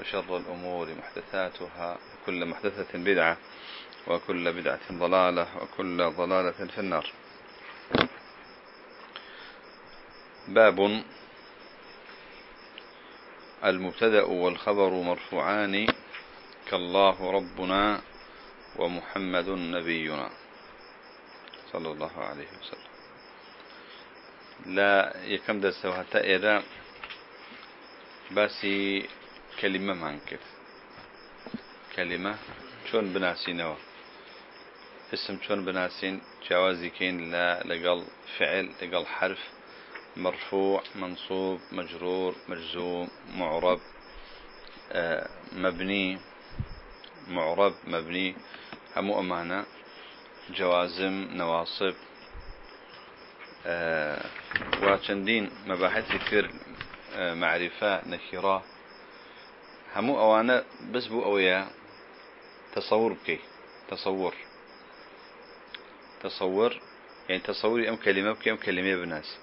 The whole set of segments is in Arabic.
وشر الأمور محدثاتها كل محدثة بدعة وكل بدعة ضلالة وكل ضلالة في النار. باب المبتدأ والخبر مرفوعان كالله ربنا ومحمد نبينا. صلى الله عليه وسلم. لا يكم دسته حتى إذا باسي كلمة مانكر كلمة شون بناسينوا اسم شون بناسين جوازي كين لا لقل فعل لقل حرف مرفوع منصوب مجرور مجزوم معرب آه، مبني معرب مبني همو أمانة جوازم نواصب آه، مباحث كثير آه، معرفة نكرة همو أوانا بس بو أويا تصور بكي تصور. تصور. يعني تصوري أم كلمة بكي أم كلمة بناس.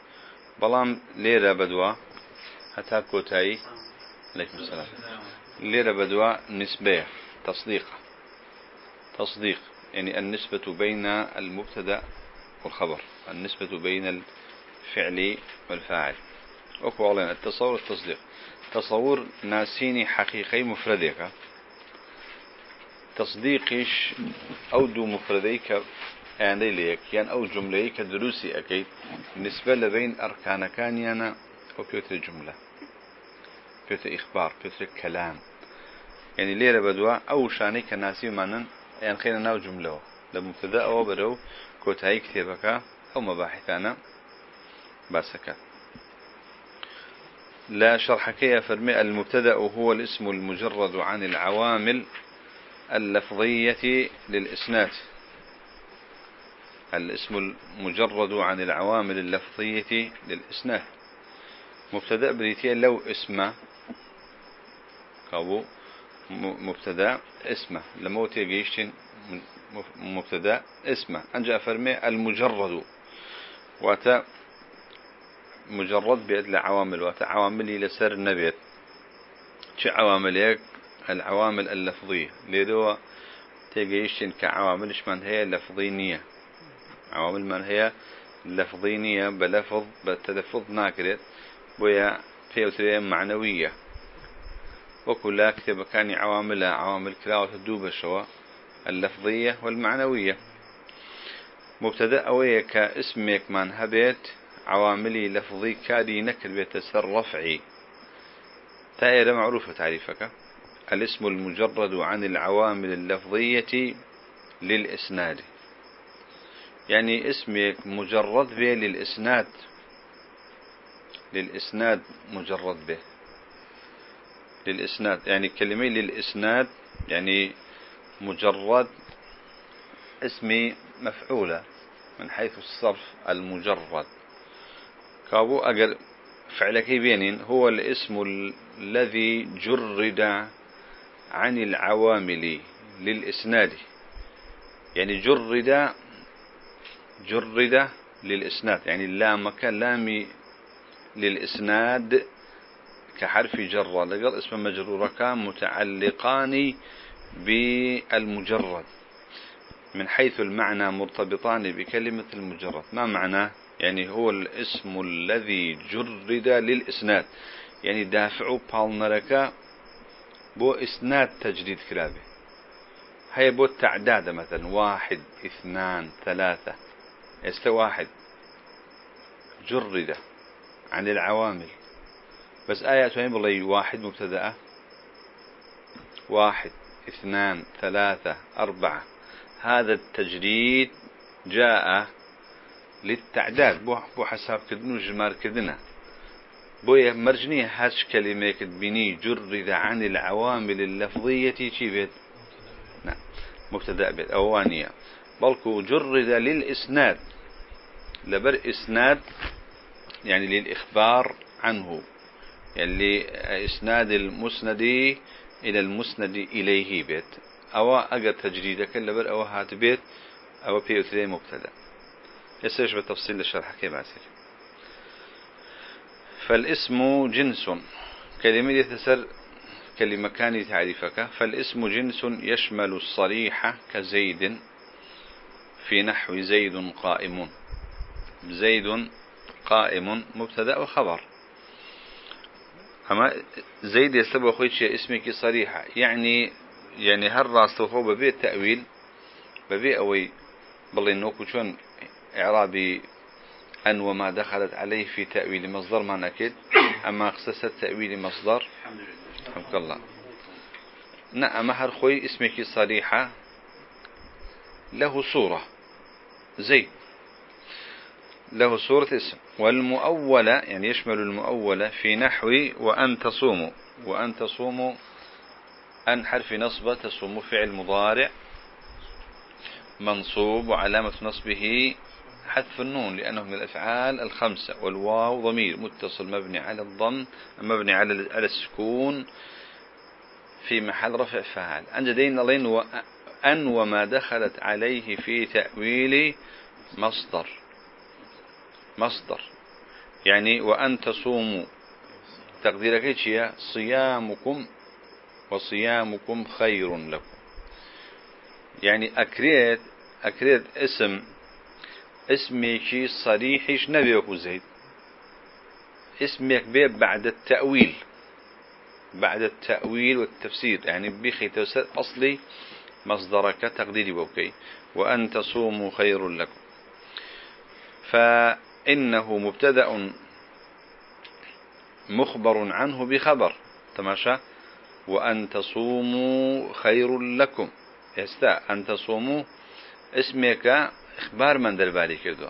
بلام ليرة بدوا. حتى كوتاي. عليكم السلام. ليرة بدوا نسبية تصديق. تصديق. يعني النسبة بين المبتدأ والخبر. النسبة بين الفعل والفاعل. أكو التصور التصديق تصور ناسيني حقيقي مفردك تصديقش أو دو مفرديك يعني ليك يعني أو جمليك دروسي أكيد. نسبة لبين أركان كانيانا وكيوت الجملة كيوت إخبار كيوت كلام. يعني ليرة بدوا أو شاني كناسي منن يعني خينا ناو جملة. لمبتدأ أو برو كوتاي كتابك أو مباحثانا باسكت. لا شرح كي فرمي المبتدأ هو الاسم المجرد عن العوامل اللفظية للإسناد. الاسم المجرد عن العوامل اللفظية للإسناد. مبتدأ بريتيا لو اسمه كابو مبتدأ اسمه لموت يجيشتين مبتدأ اسمه أنجأ فرمي المجرد. وأتا مجرد بيت لعوامل وتعواملي لسر النبيت شو عوامل العوامل اللفظية. لذو تيجيشن كعواملش من هي لفظينية. عوامل من هي لفظينية بلفظ بتلفظ ناكرت ويا فيوترية معنوية. وكلها كتب كان عواملها عوامل كراوة الدوبة شوا اللفظية والمعنوية. مبتدأ أوية كاسمك من عواملي لفظي كادي نكر بيتسر رفعي. تائرة معروفة تعريفك. الاسم المجرد عن العوامل اللفظية للإسناد. يعني اسمك مجرد به للإسناد. للإسناد مجرد به. للإسناد يعني كلمة للإسناد يعني مجرد اسمي مفعولة من حيث الصرف المجرد. كابو أجر فعلك بينين هو الاسم الذي جرد عن العوامل للإسناد. يعني جرد جرد للإسناد. يعني لا مكان لامي للإسناد كحرف جر. لقل اسم مجرور كان متعلقان بالمجرد من حيث المعنى مرتبطان بكلمة المجرد. ما معناه يعني هو الاسم الذي جرد للإسناد. يعني دافع بالنركة بو إسناد تجديد كلابه هي بو التعداد مثلا واحد اثنان ثلاثة. است واحد. جرد عن العوامل. بس آيات وين بالله واحد مبتدأ واحد اثنان ثلاثة أربعة. هذا التجريد جاء للتعداد. بو حساب كدن وجمار كدنا. بويا مرجنية هاش كلمة بني جرد عن العوامل اللفظية شي بيت. نعم مبتدأ بيت أوانية بلكو جرد للإسناد. لبر إسناد يعني للإخبار عنه. يعني إسناد المسند إلى المسند إليه بيت. أو أجر تجريدك لبر أو هات بيت أو بيوتري مبتدأ. يسيش بالتفصيل للشرح كيف عسير فالاسم جنس. كلمة يتسر كلمة كان تعريفك فالاسم جنس يشمل الصريح كزيد في نحو زيد قائم. زيد قائم مبتدأ وخبر. أما زيد يستبع خويتش اسمك صريحة يعني يعني هر راس ببيت تأويل ببيت أوي. بل نوكو شون إعرابي أن وما دخلت عليه في تأويل مصدر ما نكد أما خصصت تأويل مصدر الحمد الله نعم هر خوي اسمك صريحة له صورة. زي له صورة اسم. والمؤولة يعني يشمل المؤولة في نحو وأن تصوموا. وأن تصوموا أن حرف نصبة تصوم فعل مضارع منصوب وعلامة نصبه حذف النون لأنه من الأفعال الخمسة والواو ضمير متصل مبني على الضم مبني على السكون في محل رفع فاعل. أنجدين لين أن وما دخلت عليه في تأويل مصدر. مصدر. يعني وأن تصوموا تقديرك هي صيامكم وصيامكم خير لكم. يعني أكريت أكريت اسم اسمك صريحش نبيك زيد اسمك بيه بعد التأويل. بعد التأويل والتفسير. يعني بخي أصلي مصدرك تقديري بوكي. وأن تصوموا خير لكم. فإنه مبتدأ مخبر عنه بخبر. تماشى وأن تصوموا خير لكم. يستا أن تصوموا اسمك إخبار من درباري كردو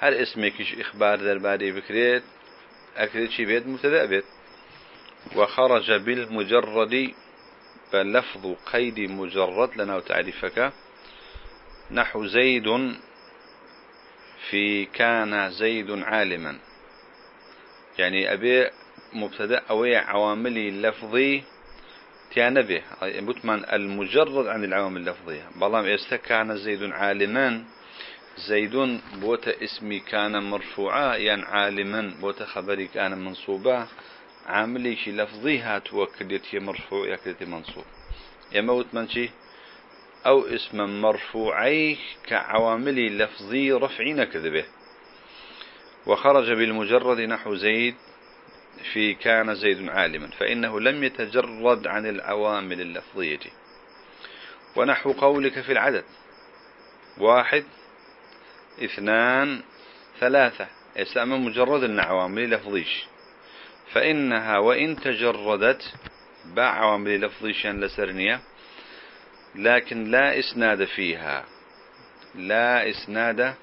هل اسمك إخبار درباري بكريت أكريت شي بيت مبتدأ بيت وخرج بالمجرد فلفظ قيد مجرد لنا وتعريفك نحو زيد في كان زيد عالما. يعني أبي مبتدا أوي عواملي لفظي تيانا به بتمن المجرد عن العوامل اللفظية. بلام استكان زيد عالما. زيد بوت اسمي كان مرفوعا يعني عالما. بوت خبري كان منصوبا. عاملي شي لفظي هات وكدتي مرفوع يكدتي منصوب. يموت من شي أو اسم مرفوعي كعوامل لفظي رفعي كذبه. وخرج بالمجرد نحو زيد في كان زيد عالما فإنه لم يتجرد عن العوامل اللفظية. ونحو قولك في العدد. واحد اثنان ثلاثة. اسم مجرد العوامل لفظيش. فإنها وإن تجردت باع عوامل لفظيشا لسرنية لكن لا إسناد فيها. لا إسناد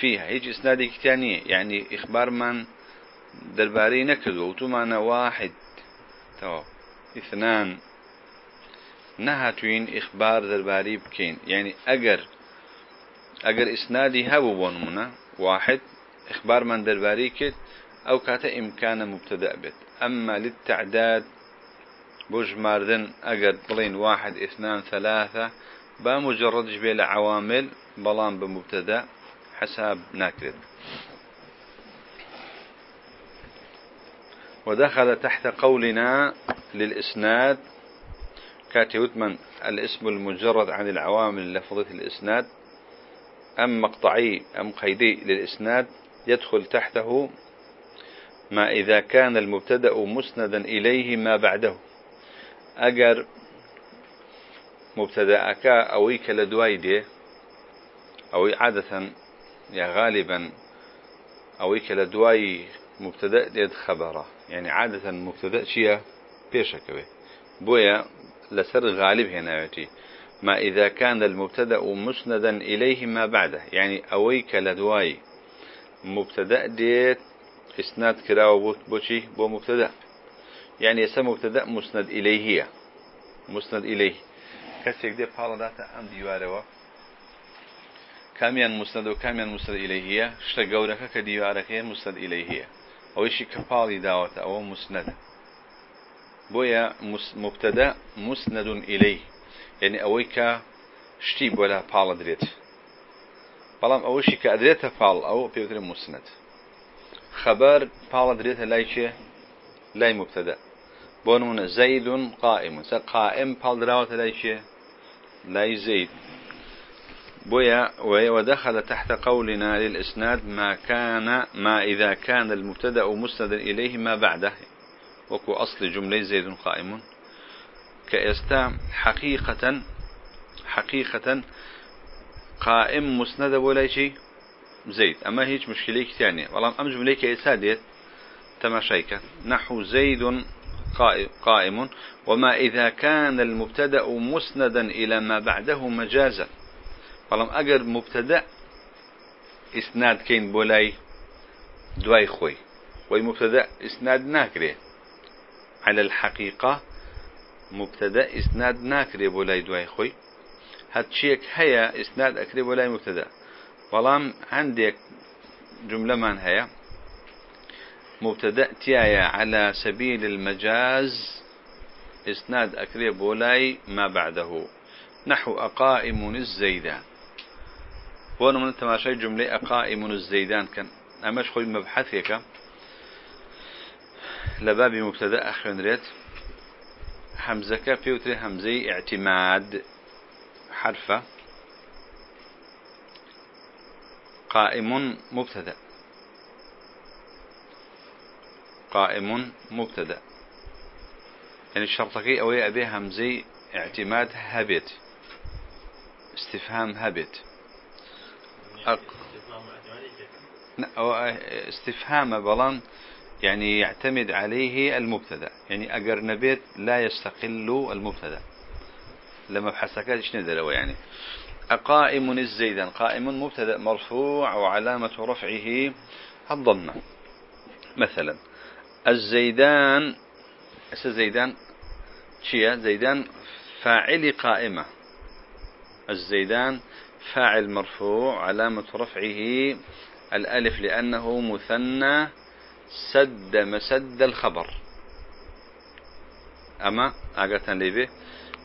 فيها. هيج إسناد كتانية يعني إخبار من درباري نكدو وتمانا واحد. تو اثنان. نهاتوين إخبار درباري بكين يعني أجر أجر إسنادي هبو بونمنا واحد إخبار من درباري كت أو كاتا إمكان مبتدأ بت أما للتعداد بوج ماردن أجر بلين واحد اثنان ثلاثة بمجرد جبيل عوامل بلان بمبتدأ حساب ناكرد ودخل تحت قولنا للإسناد. كاتي وثمن الاسم المجرد عن العوامل اللفظة الإسناد. أم مقطعي أم قيدي للإسناد يدخل تحته. ما إذا كان المبتدأ مسندا إليه ما بعده. أجر مبتدأك أويك لدوايدي أو عادة يا غالبا أويك لدواي مبتدأ ديد خبره. يعني عادة مبتدأ شيء بيشكوي بويا لسر غالب هنا يأتي ما إذا كان المبتدأ مسندا إليه ما بعده. يعني أويك لدواي. مبتدأ ديت إسناد كراوة بوشي بو مبتدأ. يعني يسمى مبتدأ مسند إليه مسند إليه. كسيك دي بحالة داتا عند يواروا كاميان مسند وكاميان مسند إليه شتا قولك كديوارك مسند إليه ئەوەیشی کە پاڵی داوەتە ئەوە مسند. بۆیە مبتەدە مسندون ئیلەی. یعنی ئەوەی کە شتی بۆ لە پاڵە درێت بەڵام ئەوەشی کە ئەدرێتە پاڵ ئەو پێوترێ مسند. خەبەر پاڵە درێتە لای کێ لای مبتەدە بۆ نمونە زەیدون قائم سەر قائم پاڵ دراوەتە لای کێ لای زەید. بويا ودخل تحت قولنا للإسناد ما كان ما إذا كان المبتدأ مسندا إليه ما بعده. وكو أصل جملة زيد قائم. كإستا حقيقة حقيقة قائم مسند ولا شيء؟ زيد. أما هيج مشكلة ثانية. والله أم جملة كإسادية تماشيك. نحو زيد قائم. وما إذا كان المبتدأ مسندا إلى ما بعده مجازا. بەڵام ئەگەر مبتدە ئیسناد کەین بۆ لای دوای خۆی ئیسناد ناکرێ. على الحقيقة مبتدا اسناد ناكري بولاي دواي خوي هاتشيك هيا اسناد اكري بولاي مبتدا. بلام عندك جملة من هيا مبتدا تيايا على سبيل المجاز اسناد اكري بولاي ما بعده. نحو أقائم الزيدان وأنا من تماشي جملة أقائم الزيدان. كان أماش خوي مبحث يكا لبابي مبتدأ أخيون ريت. حمزة بيوتري همزي اعتماد حرفة. قائم مبتدأ. قائم مبتدأ. يعني الشرطكي أوي أبي همزي اعتماد هبت استفهام هبت أق... استفهام بلان يعني يعتمد عليه المبتدأ. يعني أجر نبيت لا يستقل المبتدأ. لما بحسكات إيش ندلوا يعني؟ أقائم الزيدان. قائم مبتدا مرفوع وعلامة رفعه الضمة. مثلا الزيدان الزيدان؟ شيا زيدان فاعل قائمة. الزيدان فاعل مرفوع علامة رفعه الألف لأنه مثنى سد مسد الخبر. أما أقتن لي به.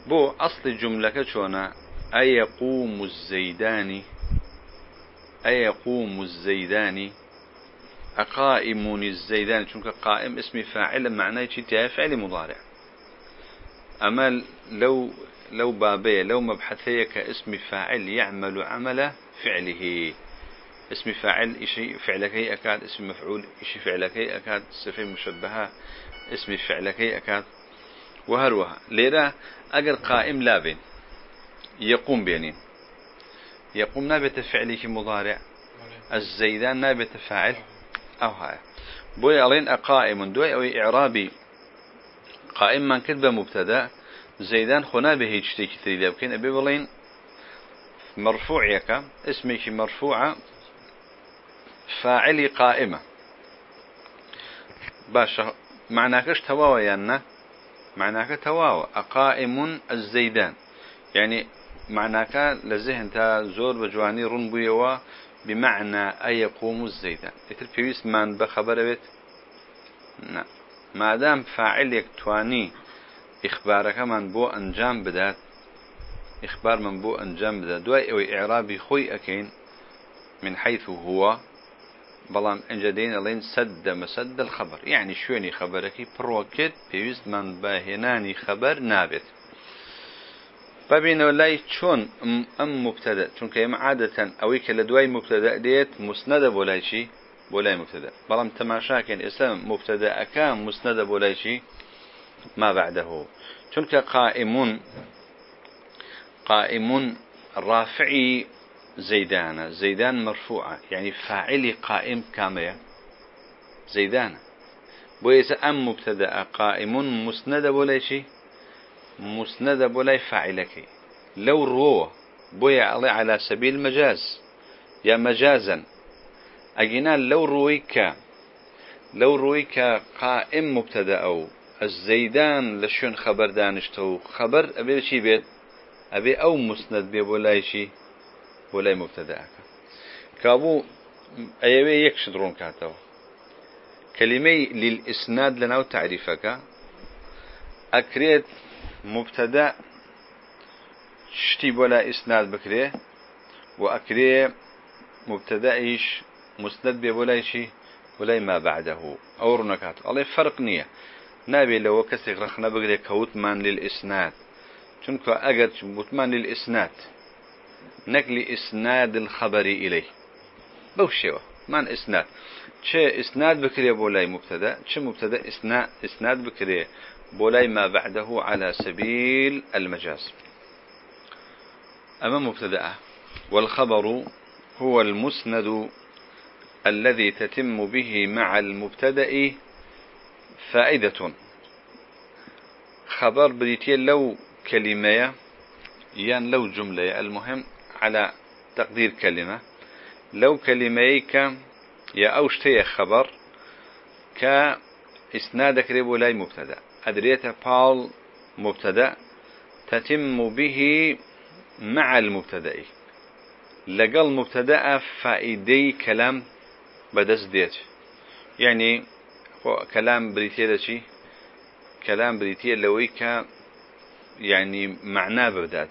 بو أصل الجملة شونا أي يقوم الزيدان؟ أي يقوم الزيدان؟ أقائم الزيدان؟ شنك قائم اسم فاعل معناه شيء فعل مضارع. أما لو لو بابية لو مبحثية كاسم فاعل يعمل عمل فعله. اسم فاعل إشي فعلك أكاد اسم مفعول إشي فعلك أكاد صفة مشبهة اسم فعلك أكاد. وهروها. ليرا أجر قائم لابن. يقوم بينين يقوم نابت فعله مضارع. الزيدان نابت فاعل. أو هاي. بوي ألين أقائم. دوي أو إعرابي. قائم من كتب مبتدأ زيدان خنا به كثير إذا بكين أبي بلين مرفوع يكا اسمك مرفوعة فاعلي قائمة باشا معناكش تواوى يانا معناك تواوى أقائم الزيدان يعني معناك لذهن تا زور بجواني رنبويوا بمعنى أي يقوم الزيدان. يتر بيويس من بخبر بيت نعم مادام فاعلێک توانی ئیخبارەکەمان بۆ ئەنجام بدات ئیخبار من بۆ ئەنجام بدە دوای ئەوەی عێرابی خۆی ئەەکەین من حيث هو بەڵام ئەنجدەین ئەڵێن سەد دەمەسەد دڵ خەبەر یعنی شوێنی خەبەرەکەی پڕۆکت پێویستمان بەهێنانی خەبەر نابێت. ببینەوە لای چۆن ئەم مبتەدە چونکە ئێمە عادەتەن ئەوەی کە لە دوای مبتەدە دێت مسنەدە بۆ لای چی؟ بولاي مبتدأ. بلام تماشاكن اسم مبتدأ اكام مسند بولاي شي؟ ما بعده. چونك قائمون قائمون رافعي زيدان زيدان مرفوعة. يعني فاعلي قائم كامية. زيدان بويس أم مبتدأ. قائم مسند بولاي شي؟ مسند بولاي فاعلك لو روه بويا على سبيل المجاز. يا مجازا. أجينا لو رويك لو رويك قائم مبتدا أو الزيدان لشون خبر دانشتو خبر أبي شي بيت أبي أو مسند بي بولاي شي بولاي مبتدا كابو أيوه يكشدرون كاتو كلمة للإسناد لنا تعريفك أكريت مبتدا شتي بولا إسناد بكريه وأكريه مبتدا إيش مسند بي بولاي شي ولا ما بعده. أو رنكات الله فرق نية. نابي لو كسي رخنا بقري كوتمان للإسناد. چونك أجد بوتمان للإسناد. نقل إسناد الخبر إليه. بوشيوه من إسناد؟ چه إسناد بكري بولاي مبتدا؟ چه مبتدا؟ إسناد إسناد بكري بولاي ما بعده على سبيل المجاز. أما مبتدا والخبر هو المسند الذي تتم به مع المبتدأ فائدة. خبر بريتيا لو كلمة يان لو جملة المهم على تقدير كلمة. لو كلميك يا أوشتي خبر كإسنادك ريبو لاي مبتدأ. أدريت بال مبتدأ تتم به مع المبتدأ. لقل مبتدأ فائدي كلام بدس ديت يعني كلام بريتيا شي كلام بريتيا لويك يعني معناه بدات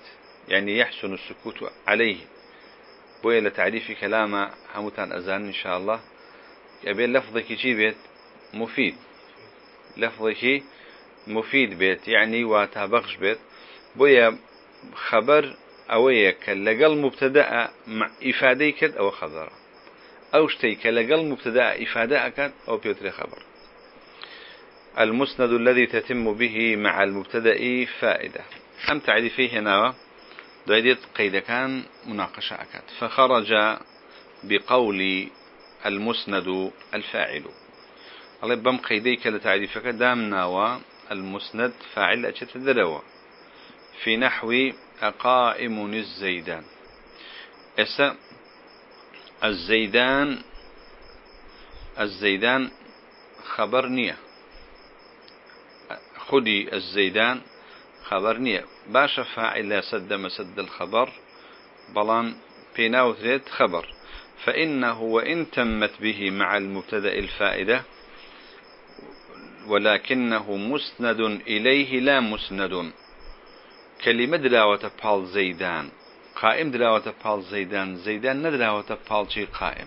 يعني يحسن السكوت عليه بويا لتعريف كلامه هموتان أزان إن شاء الله أبي لفظك شي بيت مفيد لفظك مفيد بيت يعني واتابخش بيت بويا خبر أويا كاللقل مبتدأ مع إفادة كد أو خبر أو شتي كاللقل مبتدأ إفادة كد أو بيوتري خبر المسند الذي تتم به مع المبتدأ فائدة. أم تعرفيه هنا دويدت قيد كان مناقشة أكاد فخرج بقول المسند الفاعل. الله بم قيديك لتعريفك دامنا والمسند فاعل أجت الدلوة في نحو أقائم الزيدان الزيدان الزيدان خبرنيه خدي الزيدان خبرنيه باش فاعل سد مسد الخبر بلان بيناوثريت خبر. فإنه وإن تمت به مع المبتدأ الفائدة ولكنه مسند إليه لا مسند. كلمة دلاوة بال زيدان. قائم دلاوة بال زيدان زيدان ندلاوة بال شي قائم.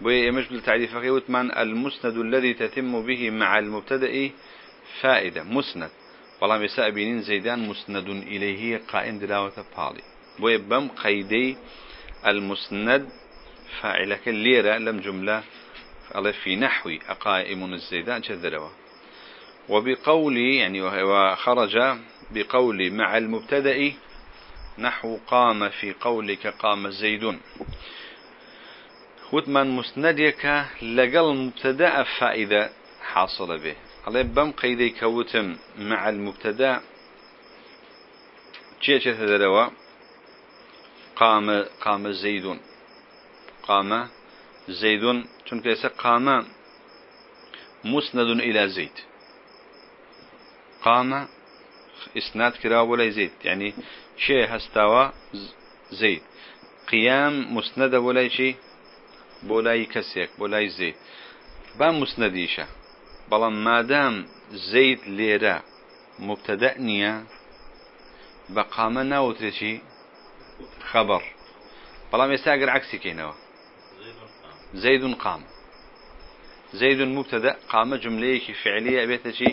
بوي يمش بالتعريف وثمان المسند الذي تتم به مع المبتدأ فائدة. مسند. والله مساء بينين زيدان مسند إليه قائم دلاوة بالي بوي بم قيدي المسند فاعلك الليرة لم جملة الله في نحو أقائم الزيدان شذلوا وبقولي يعني وخرج بقول مع المبتدأ نحو قام في قولك قام زيد وثمان مسندك لقل مبتدأ فائدة حاصل به الله بم قيدي كوتم مع المبتدأ شيء شذلوا قام قام زيد قام زيد چونك يسا قام مسند إلى زيد. قام إسناد كرا ولا زيد يعني شێ هەستاوە؟ زەید. قیام مسنەدە بۆ لای چی؟ بۆ لای کەسێک بۆ لای زەید. با مسنەدیشە بەڵام مادام زەید لێرە مبتەدە نییە. بە قامە ناوترێکی خەبەر. بەڵام ئێستا ئەگەر عکسیکەینەوە زەید قام. زەید مبتەدە قامە جملەیەکی فعلیە ئەبێتە چی؟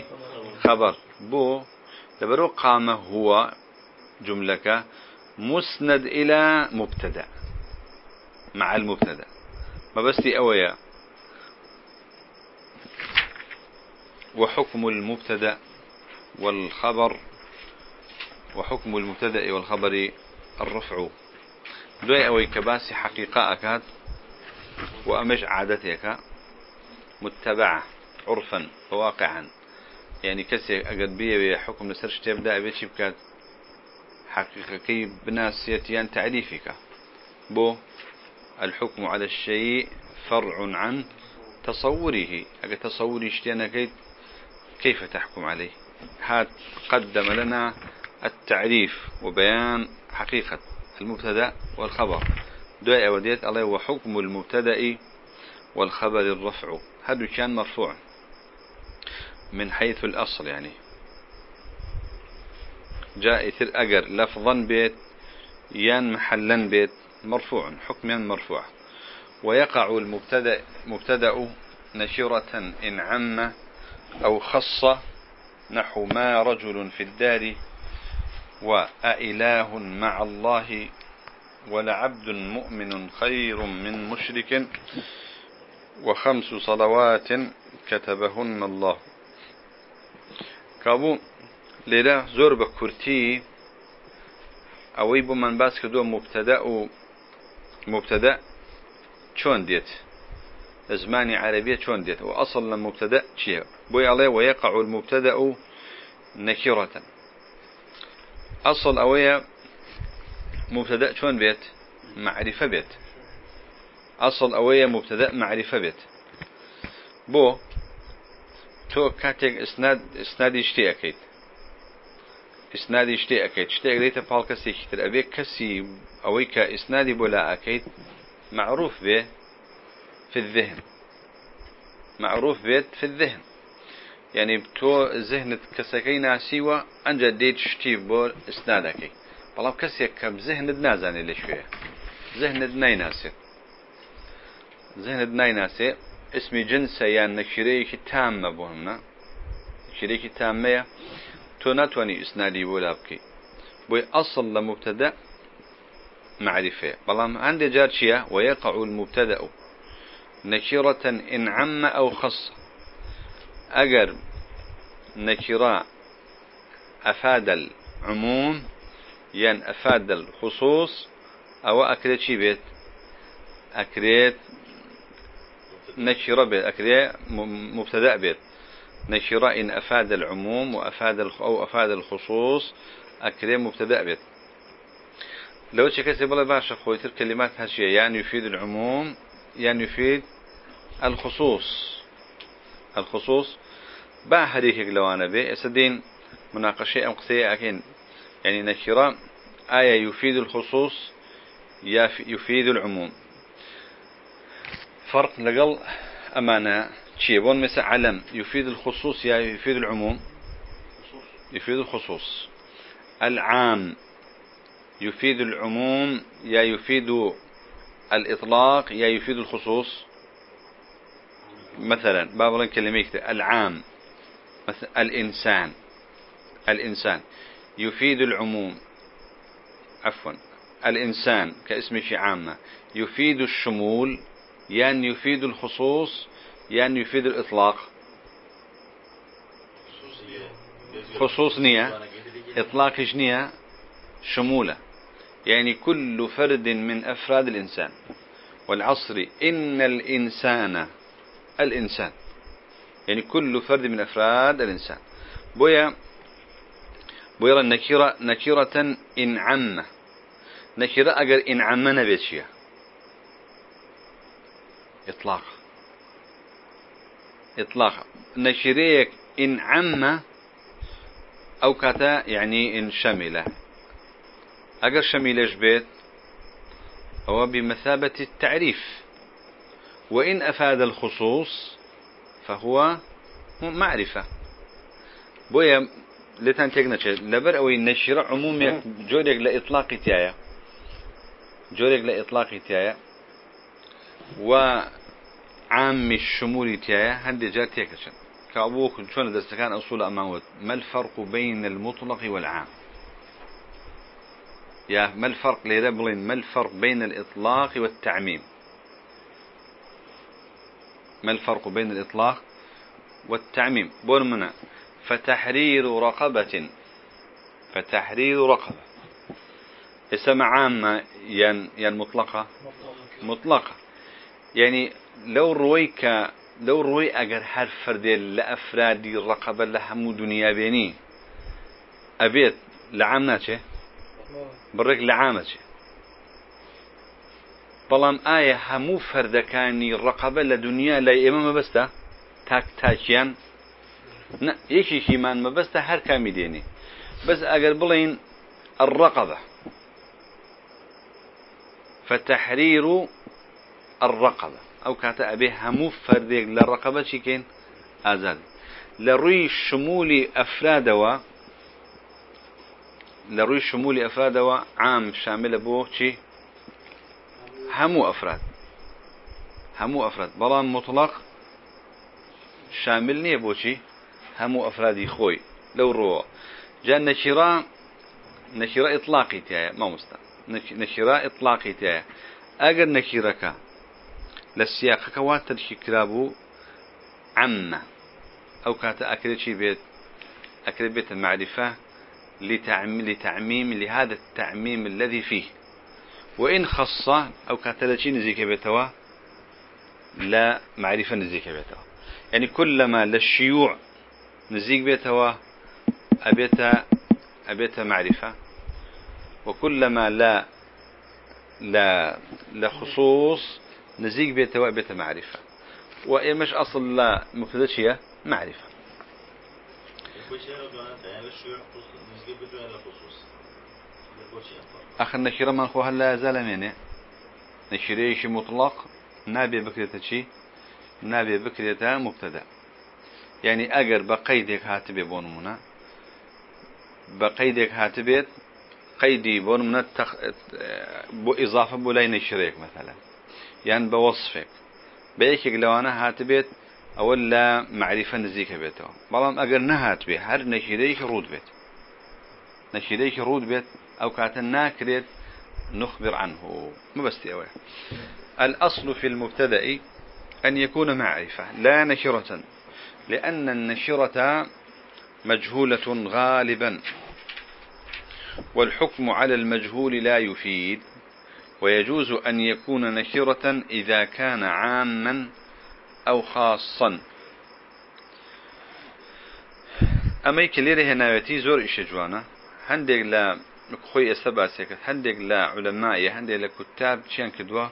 خەبەر. بۆ لەبەرەوە قامە هووە جملة مسند إلى مبتدأ مع المبتدأ. ما بس أويا وحكم المبتدأ والخبر وحكم المبتدأ والخبر الرفع. دوي أوي كباسي حقيقة أكاد وأمش عادتك متبعة عرفا وواقعا يعني كسي أقد بيه حكم لسرش تبدأ بيتش بكات. حقيقة كي بناسيتيان تعريفك. بو الحكم على الشيء فرع عن تصوره. أجا تصوري اشتينا كيف تحكم عليه؟ هات قدم لنا التعريف وبيان حقيقة المبتدأ والخبر. دعاء وديت الله وحكم المبتدأ والخبر الرفع. هذا كان مرفوع من حيث الأصل يعني. جاء إثر أجر. لفظا بيت يان محلا بيت مرفوع حكما مرفوع. ويقع المبتدأ مبتدأ نشرة إن عم أو خص نحو ما رجل في الدار وأإله مع الله ولعبد مؤمن خير من مشرك وخمس صلوات كتبهن الله. ليلة زور بكورتي أوي من باس كدو مبتدأ مبتدأ شون ديت زماني عربية شون ديت وأصل المبتدأ شيء بوي عليه ويقع المبتدأ نكرة أصل أويا مبتدأ شون بيت معرفة بيت أصل أويا مبتدأ معرفة بيت بو تو كاتيك اسناد اسنادي اشتي أكيد. اشتي أكيد فال كسي كتر أبي كسي اويك إسنادي بولا أكيد معروف به في الذهن. معروف بيت في الذهن. يعني بتو ذهن كسكي ناسيوا أنجا ديت شتي بول اسنادكي بەڵام کەسێک کەم ذهنت نازانێ لە شوێ ذهنت نایناسێ ذهنت نایناسێ اسمی جنسە یان نەکیرەیەکی تاممە بۆ هەمنا شرێکی تامەیە تۆ ناتوانانی ئیسنادی بۆ لا بکەیت بۆی ئەسڵ لە مبتدە معرفة. بەڵام هەندێک جار چییە ويقع المبتدأ. نكرة إن عم أو خص. أجر نكرة أفاد العموم ين أفاد الخصوص أو أكريت شي بيت؟ أكريت نكرة بيت أكريت مبتدأ بيت. نكرة إن أفاد العموم وأفاد أو أفاد الخصوص أكريت مبتدأ بيت لو تشكسي بلا باشا خويتر كلمات هاشية. يعني يفيد العموم يعني يفيد الخصوص. الخصوص با هريك لوانا بي اسدين مناقشة أم قصية أكين يعني نكرة. آية يفيد الخصوص يفيد العموم. فرق لقل أمانة. تشيبون مثل علم يفيد الخصوص يا يفيد العموم. يفيد الخصوص. العام يفيد العموم يا يفيد الإطلاق يا يفيد الخصوص. مثلا باب كلمة العام مثلا الإنسان. الإنسان. يفيد العموم. عفوا. الإنسان كاسم شيء عامة. يفيد الشمول يعني يفيد الخصوص يعني يفيد الإطلاق. خصوص نية. إطلاق جنية شمولة. يعني كل فرد من أفراد الإنسان. والعصر إن الإنسان الإنسان. يعني كل فرد من أفراد الإنسان. بويا بويرا نكرة نكرة إن عم نكرة أجر إن عمنا بيتشيا إطلاق. إطلاق نكريك إن عم أو كاتا يعني إن شمله أجر شميلش بيت؟ هو بمثابة التعريف. وإن أفاد الخصوص فهو معرفة. بويا لتان تيقنا لبر أو النشرة عمومي جوريك لإطلاق تيايا. جوريك لإطلاق تيايا. وعام الشمول تيايا هندي جار تيكشن كأبوك شون دستكان أصول أمامات ما الفرق بين المطلق والعام؟ يا ما الفرق لربلين ما الفرق بين الإطلاق والتعميم؟ ما الفرق بين الإطلاق والتعميم؟ بورمنا فتحرير رقبة. فتحرير رقبة. اسم عامة ين, ين مطلقة. مطلقة. یعنی لەو ڕۆی کە لەو ڕۆی ئەگەر هەر فردێ لە ئەفرادی ڕقبە لە هەموو دنیابێنی ئەبێت لە عام ناچێ؟ بڕێک لە عامەچێ بەڵام ئایا هەموو فەردەکانی ڕقبە لە دنیا لای ئێمە مەبەستە؟ تاک تاکیان؟ یەکیشیمان مەبەستە هەر کامی دێنێ. بەس ئەگەر بڵین الرقبة. فتحرير الرقبة. أو كاتا أبي همو فرديك للرقبة شكين آزاد. لروي شمول و لروي شمول و عام شامل بو شي؟ همو أفراد. همو أفراد. بلان مطلق شامل نية بوشي همو أفرادي خوي. لو روا جاء نشراء نشراء إطلاقي تايا ما مستا نشراء إطلاقي تايا أجر نشيرك للسياق كواتر شكرابو عمّة أو كانت أكل بيت أكل بيت المعرفة لتعميم, لتعميم لهذا التعميم الذي فيه. وإن خص أو كانت لشي نزيك بيتوا لا معرفة نزيك بيتوا. يعني كلما للشيوع نزيك بيتوا أبيت أبيت معرفة. وكلما لا لا لخصوص نزيك بيتوا أبيت معرفة. وإيمش أصل لا مبتدأ معرفة. أخ النشيرة من خوها لا زال منه نشيريش مطلق نابي بكرة شي نابي بكرة مبتدأ. يعني أجر بقيدك هاتبي بونمنا بقيدك هاتبيت قيدي بونمنا تخ... بو إضافة بولاي نشريك مثلا. يعني بوصفك بيكك لو أنا هاتبيت أولا معرفة نزيك بيته. بلام أجر نهات به هر نشيديك رود بيت. نشيديك رود بيت أو كاتن ناكريت نخبر عنه. ما بس الأصل في المبتدأ أن يكون معرفة لا نشرة. لأن النشرة مجهولة غالبا والحكم على المجهول لا يفيد. ويجوز أن يكون نكرة إذا كان عاما أو خاصا. ئەمەی کلێرە هێناوێتی زۆر ئیشە جوانە هەندێک لە خۆی ئێستا باسێکت هەندێک لە علەمایە هەندێک لە کوتاب چیان کردووە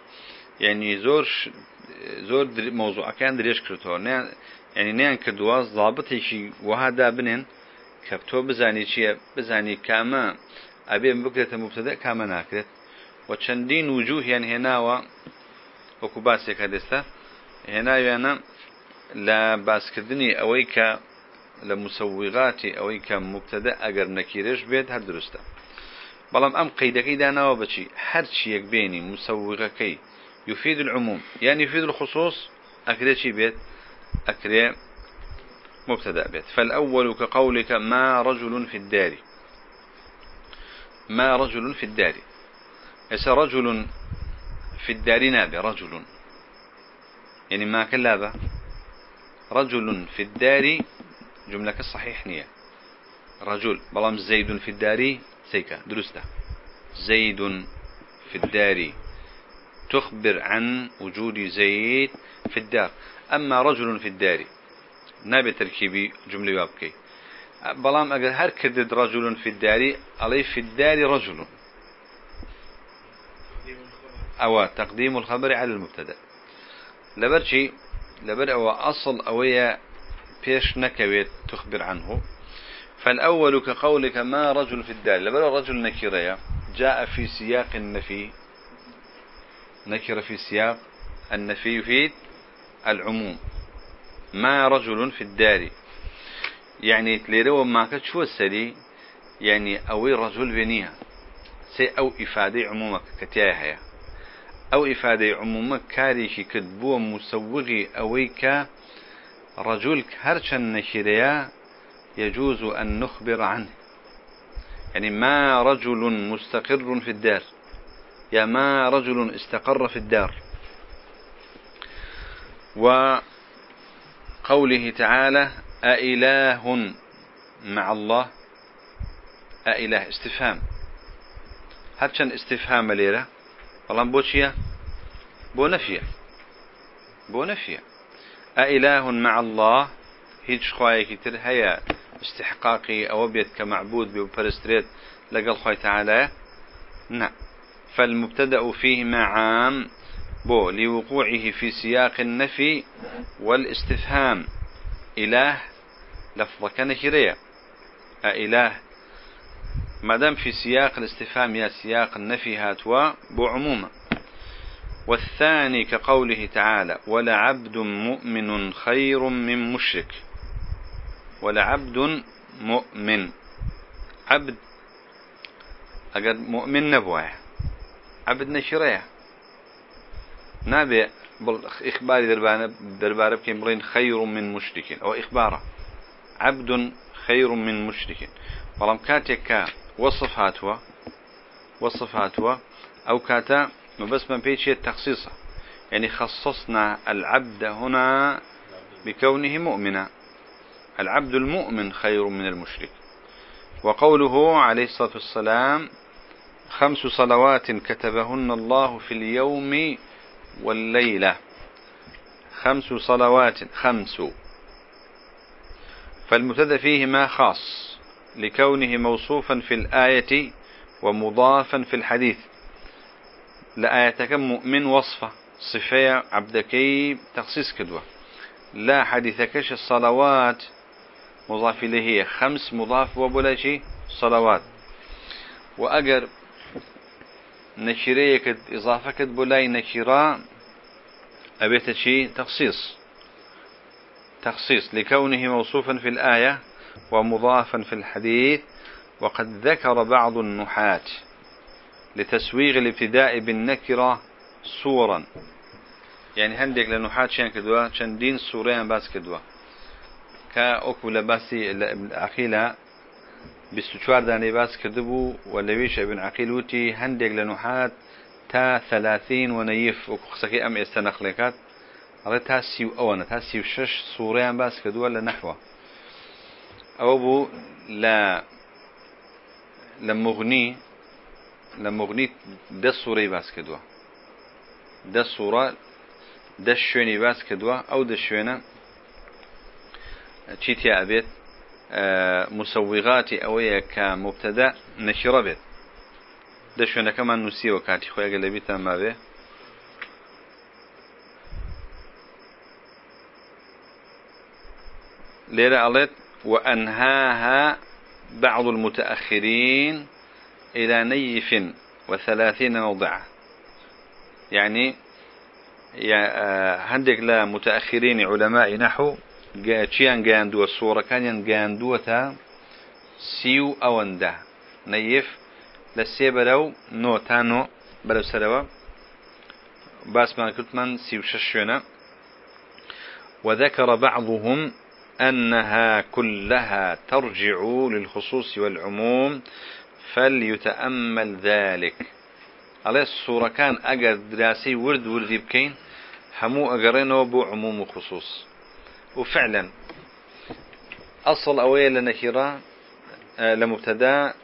یعنی زۆر زۆر مۆزوعەکان درێژ کردەوە ینی نیان کردووە زابتێکی وهادا بنێن کە تۆ بزانی چییە بزانی کامە ئەبێ بکرێتە مبتدە کامە ناکرێت وشندين وجوه يعني هنا وكباسك هذا هنا يعني لا باسكردني أويك لمسوغات أويك مبتدأ أجر نكيرش بيت هر درسته. بلام أم قيدكي دانا وبشي هر شيء بيني مسوغكي يفيد العموم. يعني يفيد الخصوص أكري شي بيت أكري مبتدأ بيت فالأول كقولك ما رجل في الدار ما رجل في الدار ليس رجل في الدار نابي رجل. يعني ما كلابة رجل في الدار جملة الصحيح نية. رجل بلام زيد في الدار سيكا درسته زيد في الدار تخبر عن وجود زيد في الدار. أما رجل في الدار نابي تركيبي جملة يابكي. بلام أقل هر كدد رجل في الدار علي في الدار رجل. أو تقديم الخبر على المبتدأ. لبرشي لبر أو أصل أوية بيش نكويت تخبر عنه. فالأول كقولك ما رجل في الدار لبر رجل نكرية جاء في سياق النفي. نكر في سياق النفي يفيد العموم. ما رجل في الدار يعني تليرو ما كتشو السري؟ يعني أوي رجل بنيها سي أو إفادة عمومك كتياها أو إفادة عمومك كاريشي كتبوه مسوغي أويك رجل هرشن نشريا يجوز أن نخبر عنه. يعني ما رجل مستقر في الدار يا ما رجل استقر في الدار. وقوله تعالى أإله مع الله؟ أإله استفهام. هرشن استفهام ليرة؟ والله بوشيا بو نفيا بو نفيا أإله مع الله هيج خوايك تر هيا استحقاقي أو بيت كمعبود ببرستريت لقل خوي تعالى نعم فالمبتدأ فيه ما عام بو لوقوعه في سياق النفي والاستفهام إله لفظ كان كريه أإله ما دام في سياق الاستفهام يا سياق النفي هاتوا بعموما والثاني كقوله تعالى ولعبد مؤمن خير من مشرك. ولعبد مؤمن. عبد أقد مؤمن نبوة. عبد نشرية. نابع إخباري دربانة دربارة بكين بلين خير من مشرك أو إخباره. عبد خير من مشرك. ولم كاتك وصف هاتوا وصف كاتا بس من بيتشي التخصيص يعني خصصنا العبد هنا بكونه مؤمنا. العبد المؤمن خير من المشرك. وقوله عليه الصلاة والسلام خمس صلوات كتبهن الله في اليوم والليلة. خمس صلوات خمس. فالمبتدأ فيهما خاص. لكونه موصوفا في الآية ومضافا في الحديث. لآيتك مؤمن وصفة صفية عبدكي تخصيص كدوة. لا حديثكش الصلوات مضاف إليه. خمس مضاف وبلاشي صلوات. وأجر نشريك إضافة كدبولاي نشرا أبيت شيء تخصيص. تخصيص لكونه موصوفا في الآية ومضافا في الحديث وقد ذكر بعض النحاة لتسويغ الابتداء بالنكرة صورا يعني هندك لنحاة شان كدوا شان دين سوريان باس كدوا كأكو لباسي الأخيلة بستشوار داني باس كدبو ولويش ابن عقيل وتي هندك لنحات تا ثلاثين ونيف وكسكي أم استنخلقات ئەڵێ تا سی و ئەوەنە تا سی و شش سوورەیان باس لە نەحوە. ئەوە بوو لە لە مغنی لە مغنی دە سوورەی باس کردووە. دە سوورە دە شوێنی باس کردووە ئەو دە شوێنە چیتیا ئەبێت مسوغاتی ئەوەیە کە مبتەدا نەشیڕە بێت. دە شوێنەکەمان نووسیەوە کاتی خۆیگە لەبیتان ماوێ ليرة ألت وأنهاها بعض المتأخرين إلى نيف وثلاثين موضعا يعني هندك لا متأخرين علماء نحو چیان گەاندووە سوورەکانیان گەاندووەتە سی و ئەوەندە نەیف لە سێ بەرە و نۆتانۆ بەرەو سەرەوە باسمان کردمان سی و شش وذكر بعضهم أنها كلها ترجع للخصوص والعموم فليتأمل ذلك. على الصورة كان أجر دراسي ورد ورد بكين همو أجرينه بو عموم وخصوص. وفعلا أصل أوية لنكرة آه، لمبتدا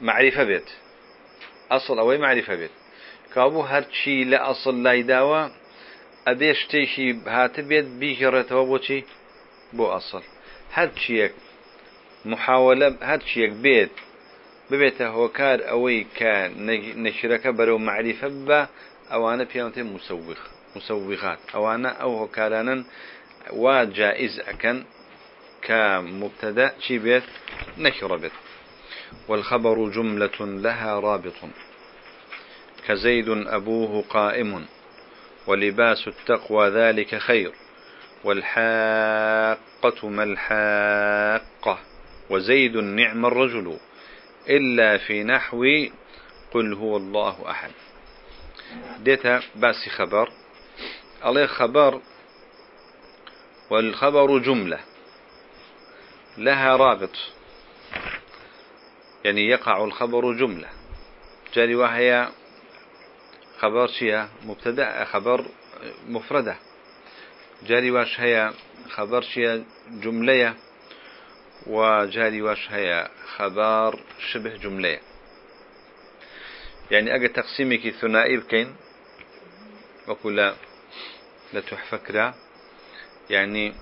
معرفة بيت. أصل أوي معرفة بيت. كابو هرشي لأصل لا يداوى أبيش تيشي هاتبيت بيجرته بوشي بو أصل هاد شيك محاولة هاد شيك بيت ببيته هوكار أوي كان نشرك برو معرفة با أوانا بيانتي مسوخ مسوغات أوانا أو هوكارانا وجائز أكن كمبتدا شي بيت نشر بيت والخبر جملة لها رابط. كزيد أبوه قائم. ولباس التقوى ذلك خير. والحاقة ما الحاقة وزيد نعم الرجل إلا في نحو قل هو الله أحد. ديتا باسي خبر. عليه خبر والخبر جملة. لها رابط. يعني يقع الخبر جملة. جاري وهي خبر شيء مبتدأ خبر مفردة. جاري واش هي خبر شيء جملة وجاري واش هي خبر شبه جملة يعني أجا تقسيمك ثنائي بكين وكل لا تحفكرا يعني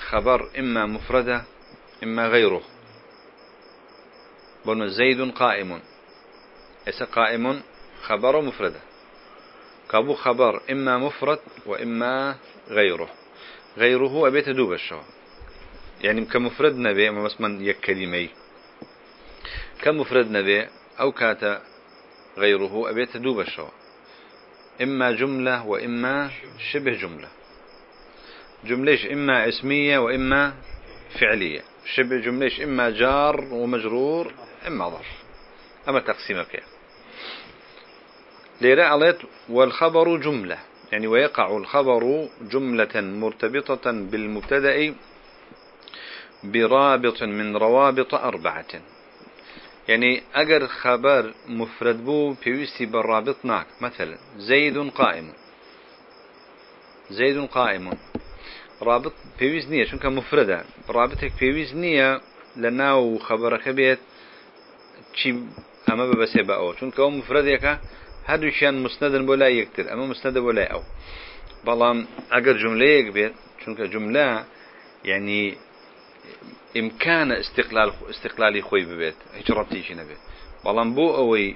خبر إما مفردة إما غيره بنو زيد قائم إذا قائم خبر مفردة كابو خبر إما مفرد وإما غيره غيره أبيت دوب الشو يعني كمفرد نبي ما مثلا يك كلمي كمفرد نبي أو كات غيره أبيت دوب الشو إما جملة وإما شبه جملة. جمليش إما اسمية وإما فعلية. شبه جمليش إما جار ومجرور إما ظرف. أما تقسيمك ليرى عليت والخبر جملة. يعني ويقع الخبر جملة مرتبطة بالمبتدأ برابط من روابط أربعة. يعني أجر خبر مفرد بو بيوسي بالرابط ناك. مثلا زيد قائم. زيد قائم. رابط بيوز نية. شنك مفردة؟ رابطك بيوز نية لناو خبرك بيت چی أما ببسه با أو. چونکه أو مفرد یکا هەردووشیان مستندن بۆ لای یەکتر ئەمە مستندە بۆ لای ئەو. بەڵام ئەگەر جملەیەک بێت چونکە جملە یعنی ئیمکانە استقلال استقلالی خۆی ببێت هیچ ڕەتیشی نەبێت. بەڵام بۆ ئەوەی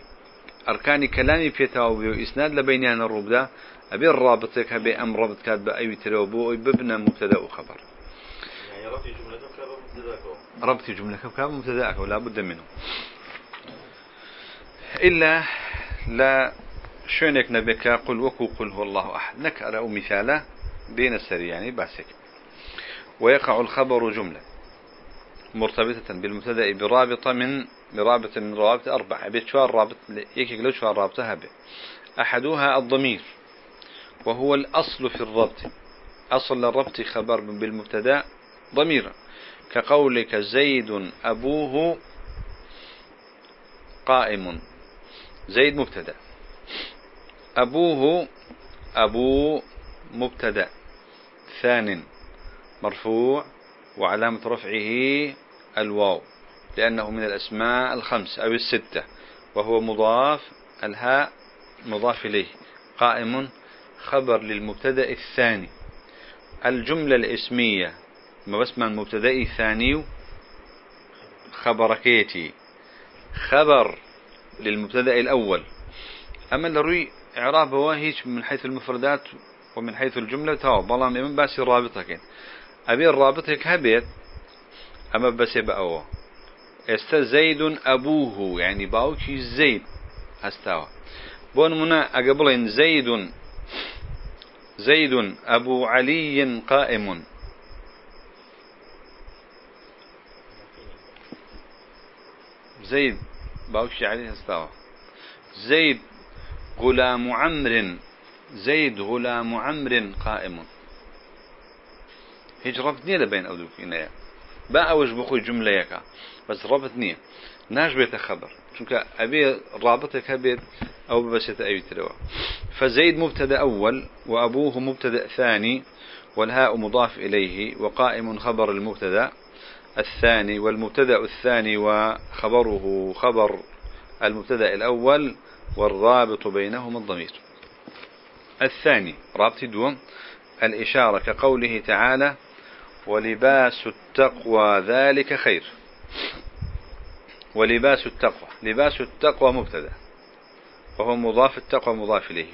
ئەرکانی کەلامی پێتاوە بێ و ئیسناد لە بینیانە ڕووبدا ئەبێ ڕابطێک هەبێ ئەم ڕبت کات بە ئەوی ترەوە بۆ ئەوی ببنە مبتدا و خبر ربط جملة كم مبتدأك ولا بد منه إلا لا شونك نبك قل وكو قل هو الله أحد. نكر أو مثالة بين يعني باسك ويقع الخبر جملة مرتبطة بالمبتدأ برابطة من برابطة من روابط أربعة. بيت شوار رابط يكيك لو شوار رابطة هبه أحدها الضمير وهو الأصل في الربط. أصل الربط خبر بالمبتدأ ضميرا. كقولك زيد أبوه قائم. زيد مبتدأ. أبوه أبو مبتدأ. ثان مرفوع وعلامة رفعه الواو لأنه من الأسماء الخمس أو الستة وهو مضاف الهاء مضاف إليه. قائم خبر للمبتدأ الثاني. الجملة الاسمية ما بس من المبتدأ الثاني؟ خبركيتي خبر. للمبتدأ الأول. أما اللي إعرابه هيك من حيث المفردات ومن حيث الجملة تاو بلام من باسي رابطك أبي الرابط هيك هبيت أما بس بأوه است زيد أبوه يعني باوكي زيد هستاوى بون منا أقبلين زيد زيد أبو علي قائم. زيد. باوكي علي هستاوى زيد غلام عمر زيد غلام عمر قائم. هيج ربط نية بين أو دوكينا با أوش بخوي جملة يكا بس نية ناش بيت خبر چونك أبي رابطك هبيت أو ببسيط أبي تلوا فزيد مبتدأ أول وأبوه مبتدأ ثاني والهاء مضاف إليه وقائم خبر المبتدأ. الثاني والمبتدأ الثاني وخبره خبر المبتدأ الأول والرابط بينهما الضمير. الثاني رابط دوم الإشارة كقوله تعالى ولباس التقوى ذلك خير. ولباس التقوى لباس التقوى مبتدأ وهو مضاف التقوى مضاف إليه.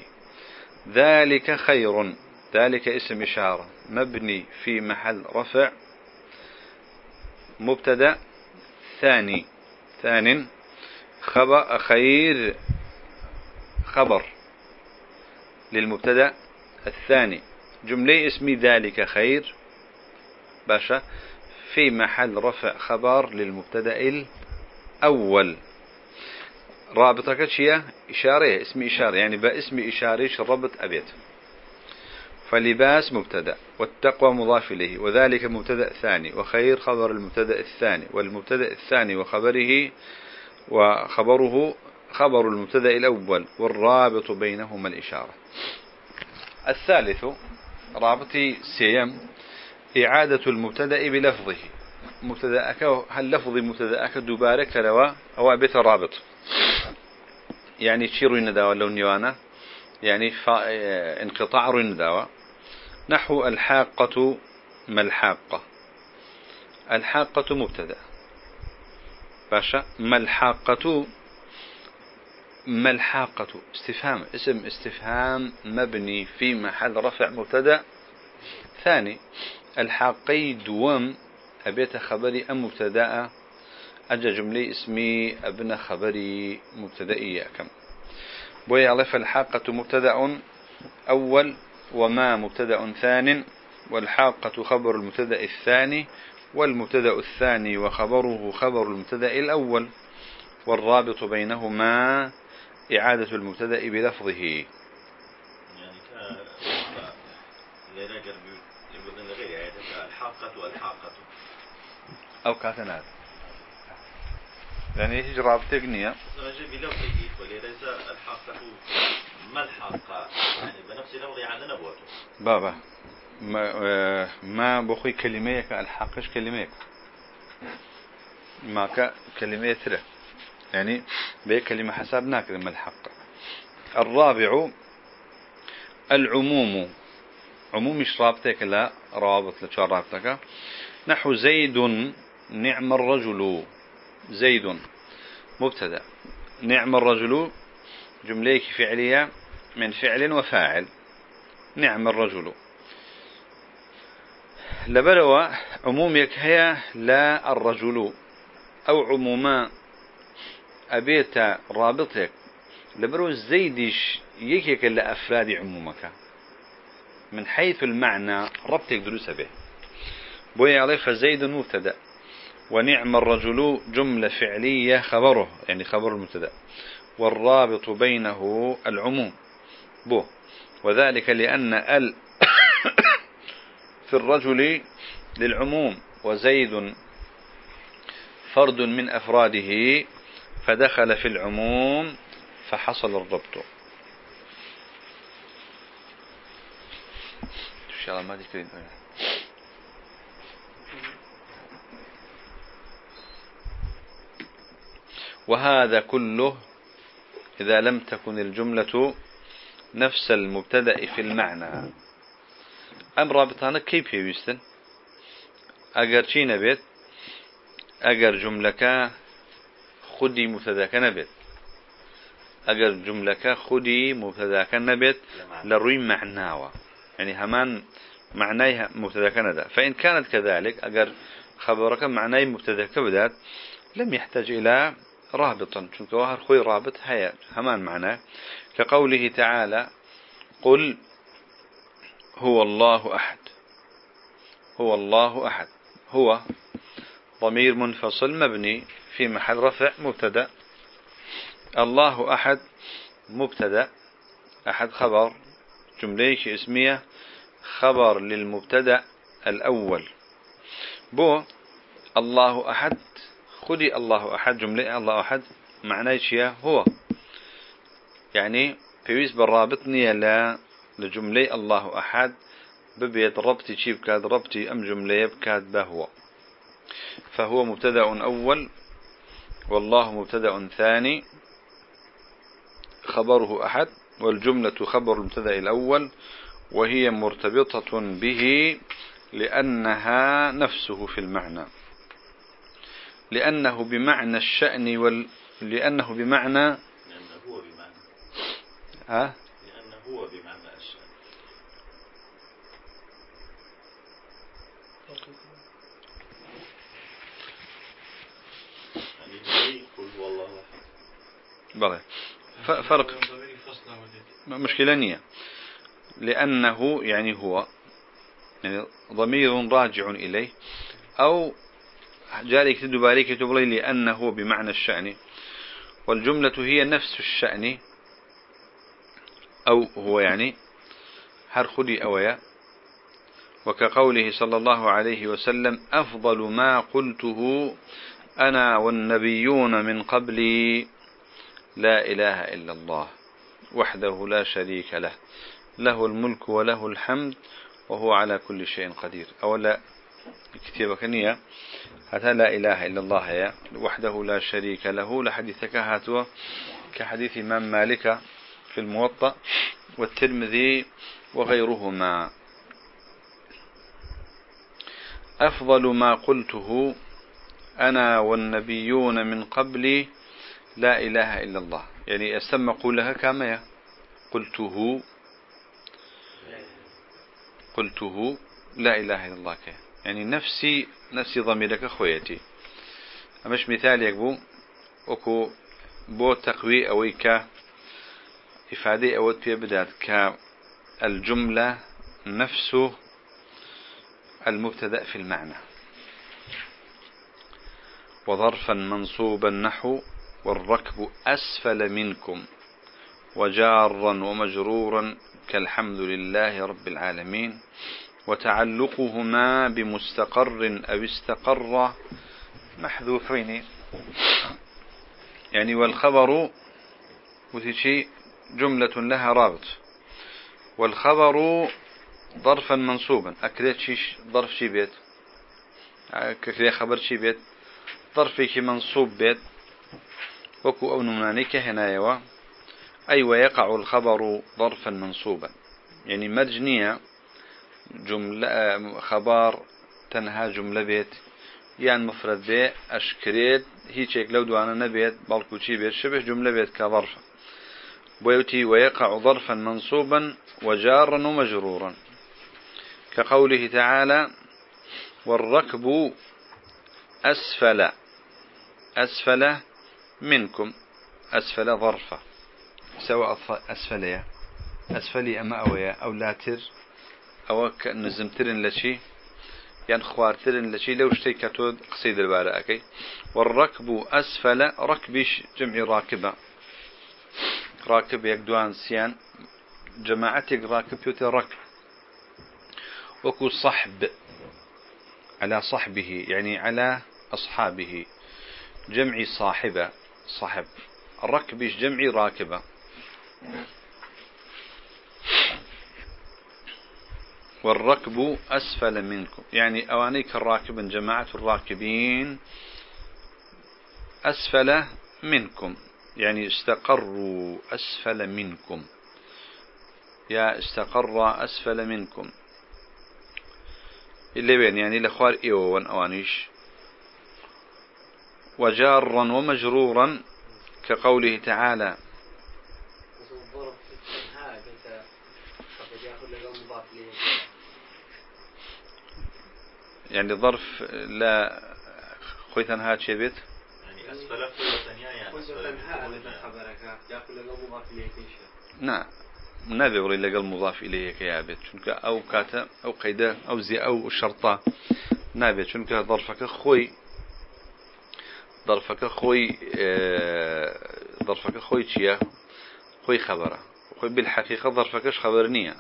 ذلك خير ذلك اسم إشارة مبني في محل رفع مبتدا ثاني. ثان خبر خير خبر. للمبتدا الثاني. جملة اسمي ذلك خير. باشا. في محل رفع خبر للمبتدا الأول. رابطك شيء إشارة اسم إشارة. يعني باسم إشارة ربط أبيت. فلباس مبتدأ والتقوى مضاف إليه وذلك مبتدا ثاني وخير خبر المبتدأ الثاني والمبتدأ الثاني وخبره وخبره خبر المبتدأ الأول والرابط بينهما الإشارة. الثالث رابط سيم إعادة المبتدأ بلفظه. مبتدأك هل لفظ مبتدأك دبارك لوا أو بيت الرابط؟ يعني تشير النداوة لو نيوانا يعني إنقطاع النداوة. نحو الحاقة ما الحاقة. الحاقة مبتدأ. باشا ما الحاقة؟ ما الحاقة؟ استفهام اسم استفهام مبني في محل رفع مبتدأ. ثاني الحاقي دوم أبيت خبري أم مبتدأ. أجا جملة اسمي أبنى خبري مبتدئي كم. بوي على فالحاقة مبتدأ. أول وما مبتدأ ثان والحاقة خبر المبتدأ الثاني والمبتدأ الثاني وخبره خبر المبتدأ الأول والرابط بينهما إعادة المبتدأ بلفظه. يعني أو كاتنات. يعني هيج رابطة قنية بلفظه وليس الحاقة. ما الحاقة يعني بنفس يعني نبوته. بابا ما ما بخوي كلميك الحاقش كلميك. ما كلمة تره يعني بكلمة حساب ناكر ما الحق الرابع العموم. عموم مش رابطك؟ لا رابط لشار رابطك؟ نحو زيد نعم الرجل. زيد مبتدأ. نعم الرجل جمليك فعلية من فعل وفاعل. نعم الرجل. لبلوا عمومك هي لا الرجل أو عموما أبيت رابطك. لبرو زيدش يكيك لأفراد عمومك. من حيث المعنى ربطك دروس به. بوي عليه فزيد مبتدأ. ونعم الرجل جملة فعلية خبره يعني خبر المبتدأ. والرابط بينه العموم. بو وذلك لأن ال في الرجل للعموم وزيد فرد من أفراده فدخل في العموم فحصل الربط. إن شاء الله ما وهذا كله إذا لم تكن الجملة نفس المبتدأ في المعنى. أم رابطانا كيف يوستن أجر چين بيت أجر جملك خودی مبتدأك نبت اگر جملك خودی مبتدأك نبت لروي معناوة. يعني همان معناها مبتدأك ندا. فإن كانت كذلك اگر خبرك معناي مبتدأك بدأت لم يحتاج إلى رابطا. چونك واهر خوي رابط هيا همان معناه كقوله تعالى قل هو الله أحد. هو الله أحد. هو ضمير منفصل مبني في محل رفع مبتدأ. الله أحد مبتدأ. أحد خبر. جملة اسمية. خبر للمبتدأ الأول. بو الله أحد خدي الله أحد جملة الله أحد معناه شيء هو. يعني بيويس بالرابط نية لا لجملة الله أحد ببيت ربطي شيب كاد ربطي أم جملة بكاد بهو فهو مبتدأ أول والله مبتدأ ثاني خبره أحد والجملة خبر المبتدأ الأول وهي مرتبطة به لأنها نفسه في المعنى. لأنه بمعنى الشأن وال... لأنه بمعنى لأنه هو بمعنى. ها؟ لأنه هو بمعنى الشأن. بلى. فرق. مشكلة نية. لأنه يعني هو يعني ضمير راجع إليه أو جاري يكتب باري كتب لي لأنه بمعنى الشأن. والجملة هي نفس الشأن أو هو يعني هر خدي أويا وكقوله صلى الله عليه وسلم أفضل ما قلته أنا والنبيون من قبلي. لا إله إلا الله وحده لا شريك له له الملك وله الحمد وهو على كل شيء قدير. أولا كتابة كنية حتى لا إله إلا الله وحده لا شريك له لحديثك هاتوا كحديث إمام مالك في الموطأ والترمذي وغيرهما. أفضل ما قلته أنا والنبيون من قبلي لا إله إلا الله. يعني أسمى قولها كما قلته قلته لا إله إلا الله. كي يعني نفسي نفسي ضميرك خويتي. أمش مثال يكبو وكو بو تقوي أويك إفادة أود في بدات كالجملة نفسه المبتدأ في المعنى. وظرفا منصوبا نحو والركب أسفل منكم وجارا ومجرورا كالحمد لله رب العالمين. وتعلقهما بمستقر أو استقر محذوفين. يعني والخبر وتشي جملة لها رابط. والخبر ظرفا منصوبا. أكدت شيش ظرف شي بيت؟ كذا خبر شي بيت؟ ظرفي منصوب بيت. وكو أو نمانيك هنا يوا أي ويقع الخبر ظرفا منصوبا. يعني مجنية جملة خبر تنها جملة بيت. يعني مفرد بي أشكريت. هيك لو دوانا نبيت بلكو شي بيت؟ شبه جملة بيت كظرف بيوتي ويقع ظرفا منصوبا وجارا ومجرورا. كقوله تعالى والركب أسفل أسفل منكم. أسفل ظرفة سواء أسفل يا أسفلي أما أويا أو لاتر أو نزمترن لشي يعني خوارترن لشي لو شتي كتود قصيد البارة أكي والركب أسفل ركبش جمع راكبة راكب يكدوان سيان جماعتك راكب يوتي ركب وكو صحب على صحبه يعني على أصحابه جمع صاحبة صحب الركبش جمع راكبة والركب أسفل منكم. يعني أوانيك الراكب جماعة الراكبين أسفل منكم. يعني استقروا أسفل منكم. يا استقر أسفل منكم. اللي بين يعني لخوار إيوان أوانيش. وجارا ومجرورا كقوله تعالى يعني ظرف لا خويتن هات شي بيت؟ يعني أسفل نعم نبي وري لقى المضاف إليه كيابت شنك أو كاتا أو قيدة أو زي أو شرطة. نبي شنك ظرفك خوي ظرفك خوي آه ظرفك خوي تشيا خوي خبرة. خوي بالحقيقة ظرفكش خبرنيه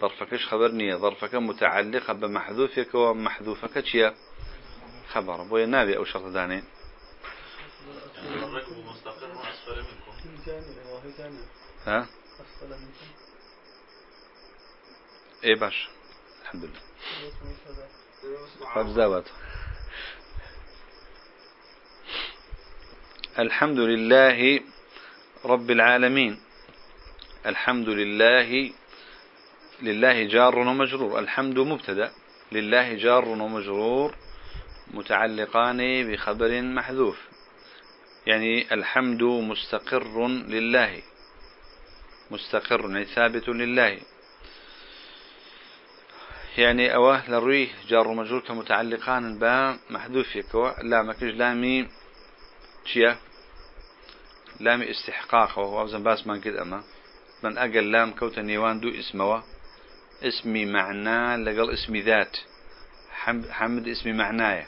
ظرفكش خبرنيه ظرفك متعلقة بمحذوفك ومحذوفك تشيا خبر. بويا نابي أو شرط منكم. ها؟ إيه باش. الحمد لله. فبزاوت الحمد لله رب العالمين. الحمد لله لله جار ومجرور. الحمد مبتدا. لله جار ومجرور. متعلقان بخبر محذوف. يعني الحمد مستقر لله. مستقر يعني ثابت لله. يعني أوه لروي جار ومجرور كمتعلقان با محذوف يكو لا مكج لامي تشيا لامي استحقاق وهو أوزن باس ما قد أما. من أقل لام كوت نيوان دو اسمه. اسمي معناه لقل اسمي ذات. حمد اسمي معنايا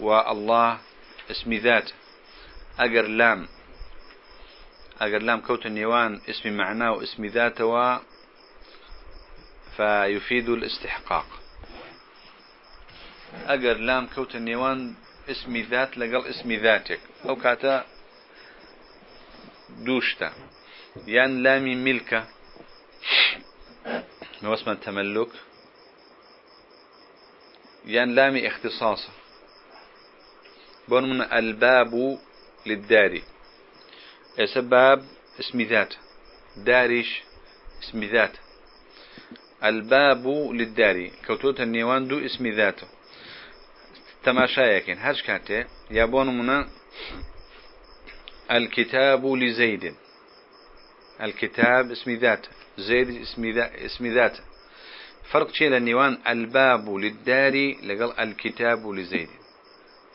والله اسمي ذات. أجر لام. أجر لام كوت النيوان اسم معناه واسم ذاته فيفيد الاستحقاق. أجر لام كوت النيوان اسم ذات لقل اسم ذاتك. أو كاتا دوشتا. يان لامي ملكة. ما التملك. يان لامي اختصاصه. بون من الباب للدار سباب اسم ذات دارش اسم ذات الباب للدار كوتوت النيوان دو اسم ذاته. تماشايكين. هاش كاتي. يابون منا الكتاب لزيد. الكتاب اسم ذات زيد اسم ذات اسم ذات فرق شيء للنيوان الباب للدار لقال الكتاب لزيد.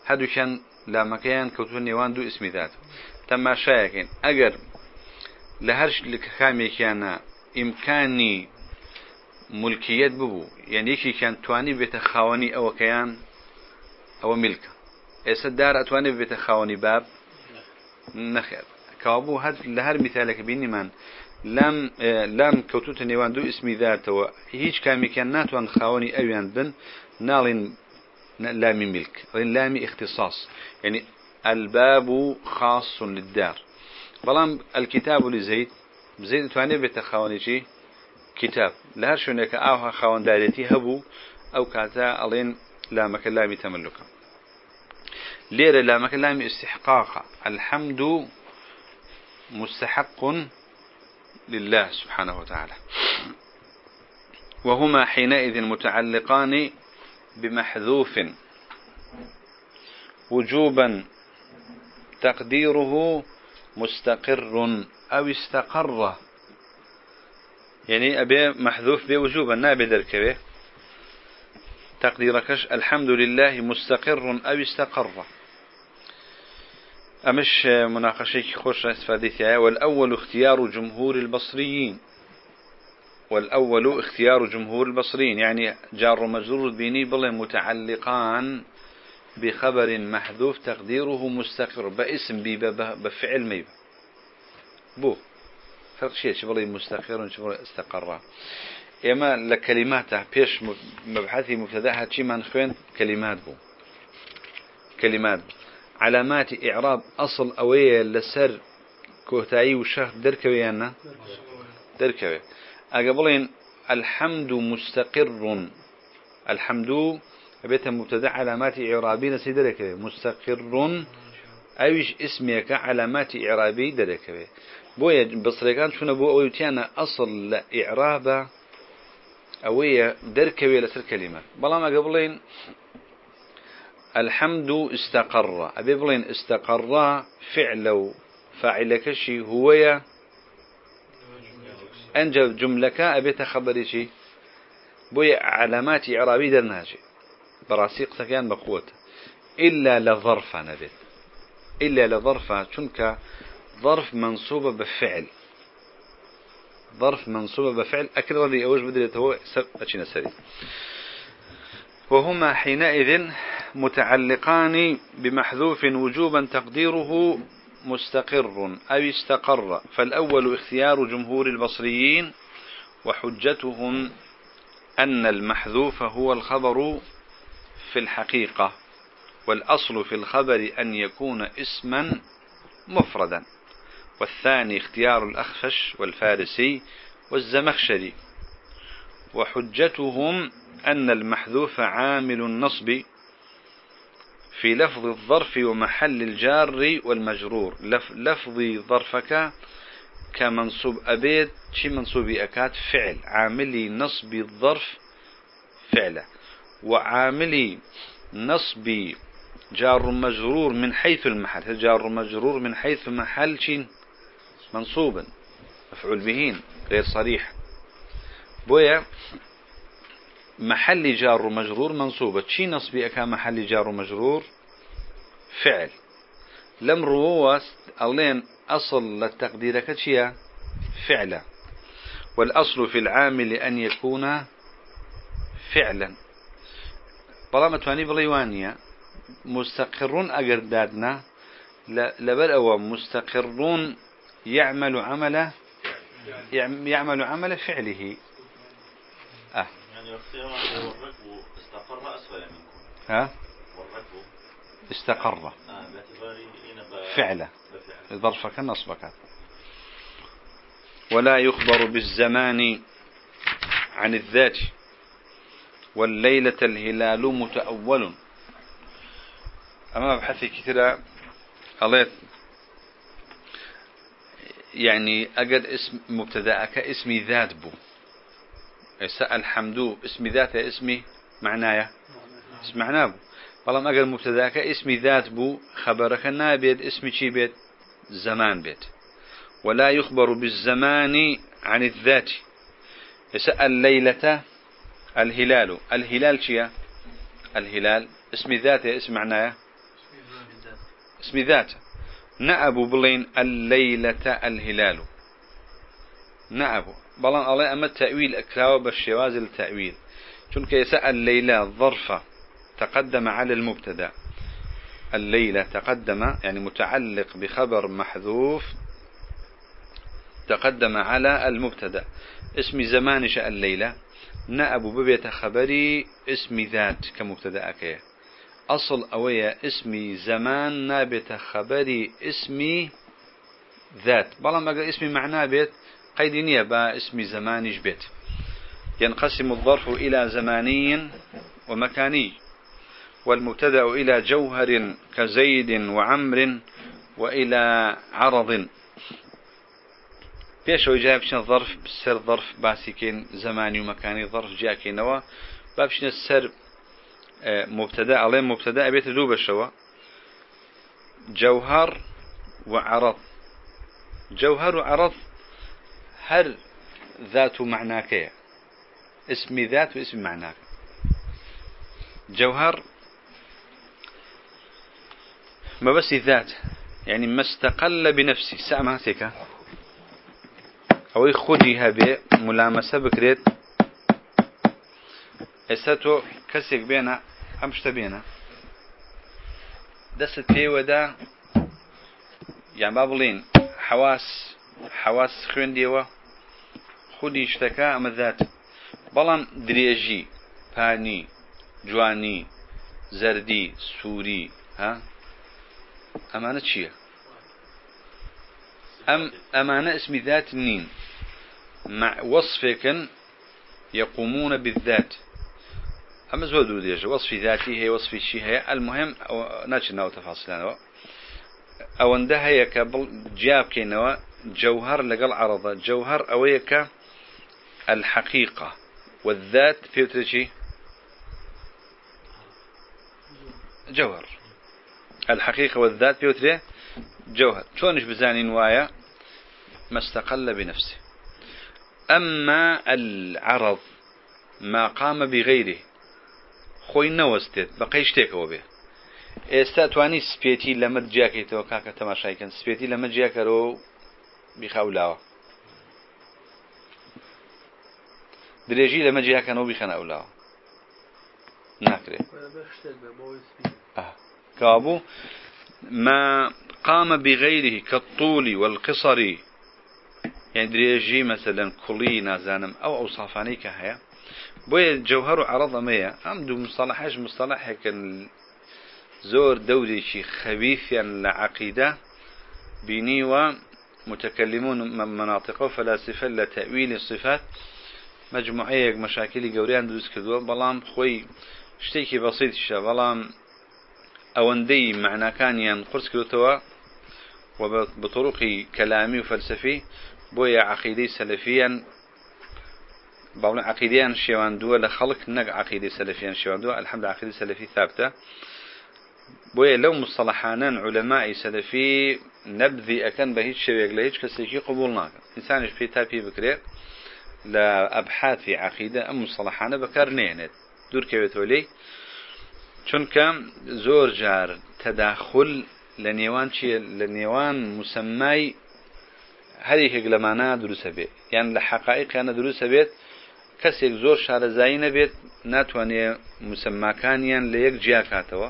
هادو كان لا مكان كوتو النيوان دو اسم ذات تما شايكين. اگر لهرش لك كامي كان إمكاني ملكيت ببو. يعني يكي كان تواني بيت خاوني أو كيان أو ملك. إيسا الدار أتواني بيت خاوني باب؟ نخير. كابو هاد لهر مثالك بيني من لم لم كوتوت نيوان دو اسمي ذاته هيج كامي كان ناتوان خاوني اويان بن نالين لامي ملك لامي اختصاص. يعني الباب خاص للدار. بلام الكتاب لزيد زيد تواني بيت خاوني شي كتاب لهر شونك اوها خاون داريتي هبو أو كاتا الين لامك لامي تملكا ليرة لامك لامي استحقاق الحمد مستحق لله سبحانه وتعالى. وهما حينئذ متعلقان بمحذوف. وجوبا تقديره مستقر أو استقر. يعني أبي محذوف بوجوبا نابي دركبه. تقديركش الحمد لله مستقر أو استقر. أمش مناقشة خوش استفادتها والأول اختيار جمهور البصريين. والأول اختيار جمهور البصريين. يعني جار مجرور بيني بل متعلقان بخبر محذوف تقديره مستقر. باسم بي بفعل ميب بو. فرق شيء شبري مستقر شبري استقر. إما لكلماته بيش مبحثي مبتدأها شي من خوين كلمات بو. كلمات بو. علامات إعراب أصل أوية لسر كوتاي وشه دركويانا دركوي. أقبلين الحمد مستقر. الحمد بيت مبتدأ علامات إعرابي سيدرك مستقر. أيش اسمك علامات إعرابي درك بويا بصريكان شنو بو أويتيانا أصل إعرابة أوية دركوي لسر كلمة. بلا ما قبلين الحمد استقر. أبي بلين استقر فعل فاعل كشي هو أنجب جملك. أبي تخبري شي. بوي علامات إعرابي درناجي براسيق تكيان بقوة إلا لظرف نبت إلا لظرف تنك ظرف منصوبة بفعل. ظرف منصوبة بفعل. أكد رضي أوج بدري هو أشينا سري. وهما حينئذ متعلقان بمحذوف وجوبا تقديره مستقر أو استقر. فالأول اختيار جمهور البصريين وحجتهم أن المحذوف هو الخبر في الحقيقة والأصل في الخبر أن يكون اسما مفردا. والثاني اختيار الأخفش والفارسي والزمخشري. وحجتهم أن المحذوف عامل النصب في لفظ الظرف ومحل الجار والمجرور. لف لفظ ظرفك كمنصوب أبيت شي منصوب أكاد فعل. عاملي نصب الظرف فعله. وعاملي نصب جار مجرور من حيث المحل. جار مجرور من حيث محل شين؟ منصوبا مفعول بهين غير صريح. بويا محل جار مجرور منصوبة. شي نصبي أكا محل جار مجرور؟ فعل. لم رواس أولين أصل للتقدير كتشيا فعلا والأصل في العامل أن يكون فعلا. بلا تواني بليوانيا مستقرون أجر دادنا لبل أو مستقرون يعمل عمل يعمل عمل فعله. أه. والركب استقر أسفل منكم. ها؟ والركب استقر. آه فعلة. ظرفك نصبك ولا يخبر بالزمان عن الذات. والليلة الهلال متأول. أما بحثي كثيرا قالت يعني أجد اسم مبتدأك اسمي ذات بو. الحمد اسمي ذات اسمي معنايا اسم معناه والله أجل مبتدأك اسمي ذات بو خبرك نابيد اسمي شي بيت؟ زمان بيت. ولا يخبر بالزمان عن الذات. يسأل ليلة الهلال. الهلال شيا الهلال. اسم ذاته اسم معناه اسم ذاته نأبو بلين الليلة الهلال. نأبو. بلان الله أما التأويل أكلاوة بالشواز التأويل. چونك يسأل الليلة ظرفة تقدم على المبتدا. الليلة تقدم يعني متعلق بخبر محذوف تقدم على المبتدا. اسم زمان شاء الليلة نأبو ببيت خبري اسم ذات كمبتدا أكيه أصل أوية اسمي زمان نابت خبري اسمي ذات. بلا ما اسمي معناه بيت قيد نية با اسمي زمانيش بيت ينقسم الظرف إلى زماني ومكاني والمبتدأ إلى جوهر كزيد وعمر وإلى عرض. بيش وجاب شن ظرف سر ظرف باسكين زماني ومكاني ظرف جاكينوا بابشنا السر مبتدأ عليه مبتدأ بيت دوب الشوا جوهر وعرض. جوهر وعرض هر ذات معناك اسم ذات واسم معناك جوهر ما بس ذات يعني ما استقل بنفسه سامعتك أو خودي هبه ملامسه بكريت اساتو كسيك بينا امشت بينا دست بيودا يعني بابلين حواس حواس خوين ديوا خودي اشتكى اما ذات بلان دريجي باني جواني زردي سوري ها؟ امانه چیه ام امانه اسم ذات نين مع وصفك يقومون بالذات. أما زود ديش وصف ذاتي هي وصف الشيء هي المهم ناتشنا تفاصيل أو عندها كبل جاب كينوا جوهر لقل عرضة جوهر أويك الحقيقة والذات في ترشي جوهر. الحقيقة والذات في تري جوهر. شونش بزانين وايا؟ ما استقل بنفسه. أما العرض ما قام بغيره خۆی نەوەستێت بەقەی شتێکەوە بێ ئێستا توانی سپێتی لەمە جیاکەیتەوە کاکە تەماشایکەن سپێتی لەمە جیاکەرەوە درێژی لەمە جیاکەنەوە بیخەنەولاوە ناکرێت كابو ما قام بغيره كالطول والقصر. يعني دريجي مثلا كلي نازانم. أو اوصافاني كهيا بويا جوهر عرض مية هم دو مصطلحش مصطلح كان زور دوري شي خبيث يعني لعقيدة بيني ومتكلمون مناطقه فلاسفة لتأويل الصفات مجموعية مشاكل قوريان دوز كدوا بلام خوي شتيكي بسيط شا بلام أوندي معنى كان ينقرس كدوتوا وبطرق كلامي وفلسفي بويا عقيدي سلفيا باون عقيديان شيوان دوا لخلق نق عقيدة سلفيان شيوان دوا الحمد عقيدة سلفي ثابتة بويا لو مصطلحانا علماء سلفي نبذي أكن بهيج شويق لهيج كسيكي قبولناك إنسانش في تابي بكري لأبحاث عقيدة أم مصطلحانا بكار نينت دور كويتولي چونکە زۆر جار تەداخل لە نێوان چیە لە نێوان مسممای هەرێکێک لەمانە دروستە بێت. یان لە حقائقیانە دروستە بێت کەسێک زۆر شارەزایی نەبێت ناتوانێت مسمماکانیان لە یەک جیا کاتەوە.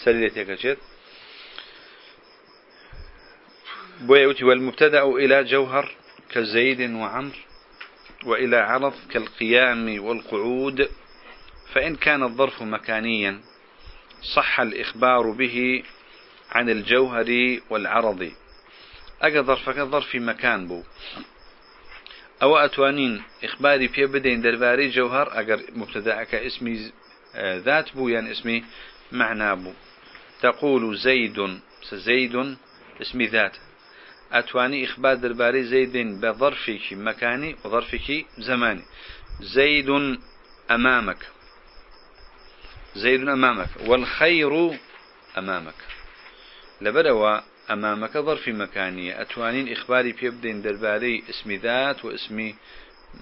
سەرێ تێکەچێت بويوتي والمبتدا إلى جوهر كزيد وعمر وإلى عرض كالقيام والقعود فإن كان الظرف مكانيا صح الإخبار به عن الجوهر والعرض. أجا ظرفك ظرف مكان بو. أو أتوانين إخباري في بدين درباري جوهر أجر مبتدأك اسمي ذات بو يعني اسمي معنى بو. تقول زيد زيد اسمي ذات. أتواني إخبار درباري زيد بظرفك مكاني وظرفك زماني زيد أمامك زيد أمامك والخير أمامك لبدوا أمامك ظرف مكانية أتوانين إخباري بيبدين درباري اسم ذات واسم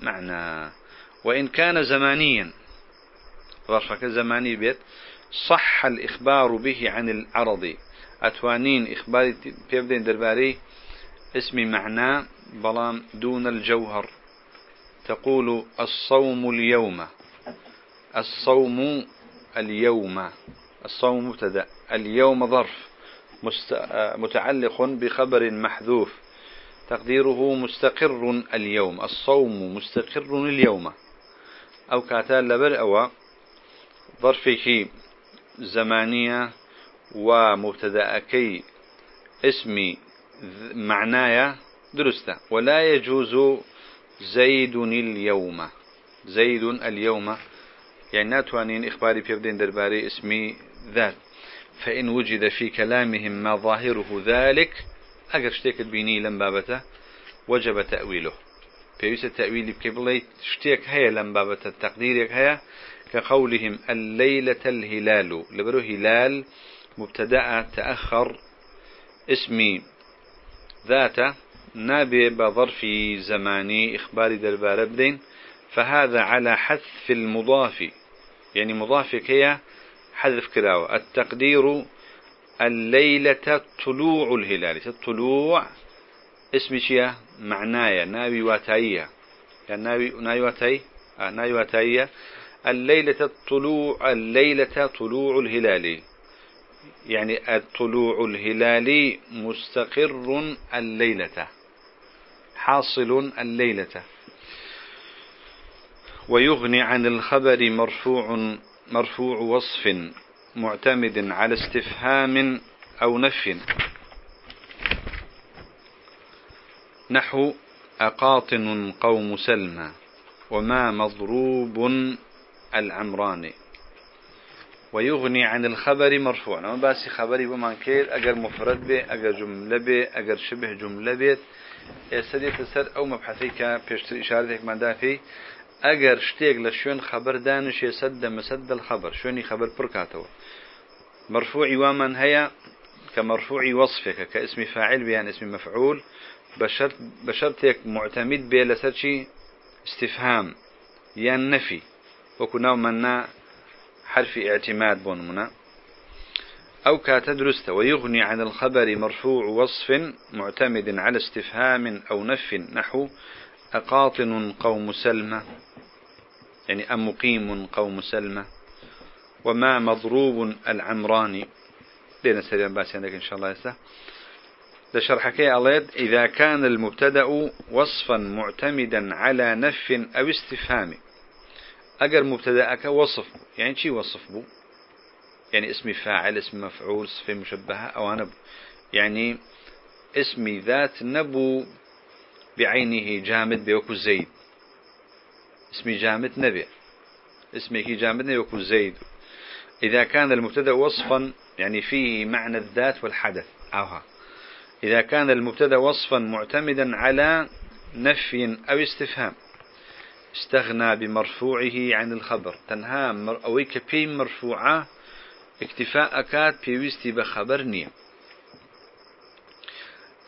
معنى وإن كان زمانيا ظرفك زماني بيت صح الإخبار به عن العرض أتوانين إخباري بيبدين درباري اسم معنى بلام دون الجوهر. تقول الصوم اليوم. الصوم اليوم. الصوم مبتدا اليوم ظرف. متعلق بخبر محذوف. تقديره مستقر اليوم. الصوم مستقر اليوم. أو كاتال لبر أو ظرفه زمانية ومبتدأكي اسم معنايا درسته ولا يجوز زيد اليوم. زيد اليوم. يعني ناتوانين إخباري بيبدين درباري اسمي ذات فإن وجد في كلامهم ما ظاهره ذلك أقر شتيك بيني لم بابته وجب تأويله. بيوس التأويل بكبلي شتيك هيا لم بابته التقديرك هيا كقولهم الليلة الهلال. لبرو هلال مبتدأ تأخر اسمي ذات نابي بظرف زماني إخبار دربار بدين فهذا على حذف المضاف يعني مضافك هي حذف كراوة. التقدير الليلة طلوع الهلال الطلوع اسم شيء؟ معنايا ناوي واتاية يعني ناوي ناوي واتاي آه ناوي واتاية الليلة الطلوع الليلة طلوع الهلال. يعني الطلوع الهلالي مستقر الليلة حاصل الليلة. ويغني عن الخبر مرفوع مرفوع وصف معتمد على استفهام أو نفي. نحو أقاطن قوم سلمى وما مضروب العمراني ويغني عن الخبر مرفوع أما بس خبري بمان كير أجر مفرد به أجر جملة به أجر شبه جملة به يسدي تسر أو مبحثيك بيشتري إشارتك من دافي. أجر شتيق لشون خبر دانش يسد مسد الخبر. شوني خبر بركاته مرفوع ومن هي كمرفوع وصفك كاسم فاعل بيان اسم مفعول. بشرط بشرطك معتمد به لسرشي استفهام يان نفي. وكنا منا حرف اعتماد بونمنا أو كاتدرست ويغني عن الخبر مرفوع وصف معتمد على استفهام أو نف نحو أقاطن قوم سلمة يعني أم مقيم قوم سلمة وما مضروب العمراني لنا سريعا باسي عندك إن شاء الله يسا. لشرحك أليد إذا كان المبتدأ وصفا معتمدا على نف أو استفهام. أجر مبتدأك وصف يعني شي وصف بو يعني اسم فاعل اسم مفعول صفة مشبهة أو أنا يعني اسم ذات نبو بعينه جامد بيوكو زيد. اسمي جامد نبي. اسمك جامد نبي زيد. إذا كان المبتدأ وصفا يعني فيه معنى الذات والحدث. أوها. إذا كان المبتدأ وصفا معتمدا على نفي أو استفهام. استغنى بمرفوعه عن الخبر. تنها مر أو كبي مرفوعة اكتفاء أكاد بيوستي بخبر نية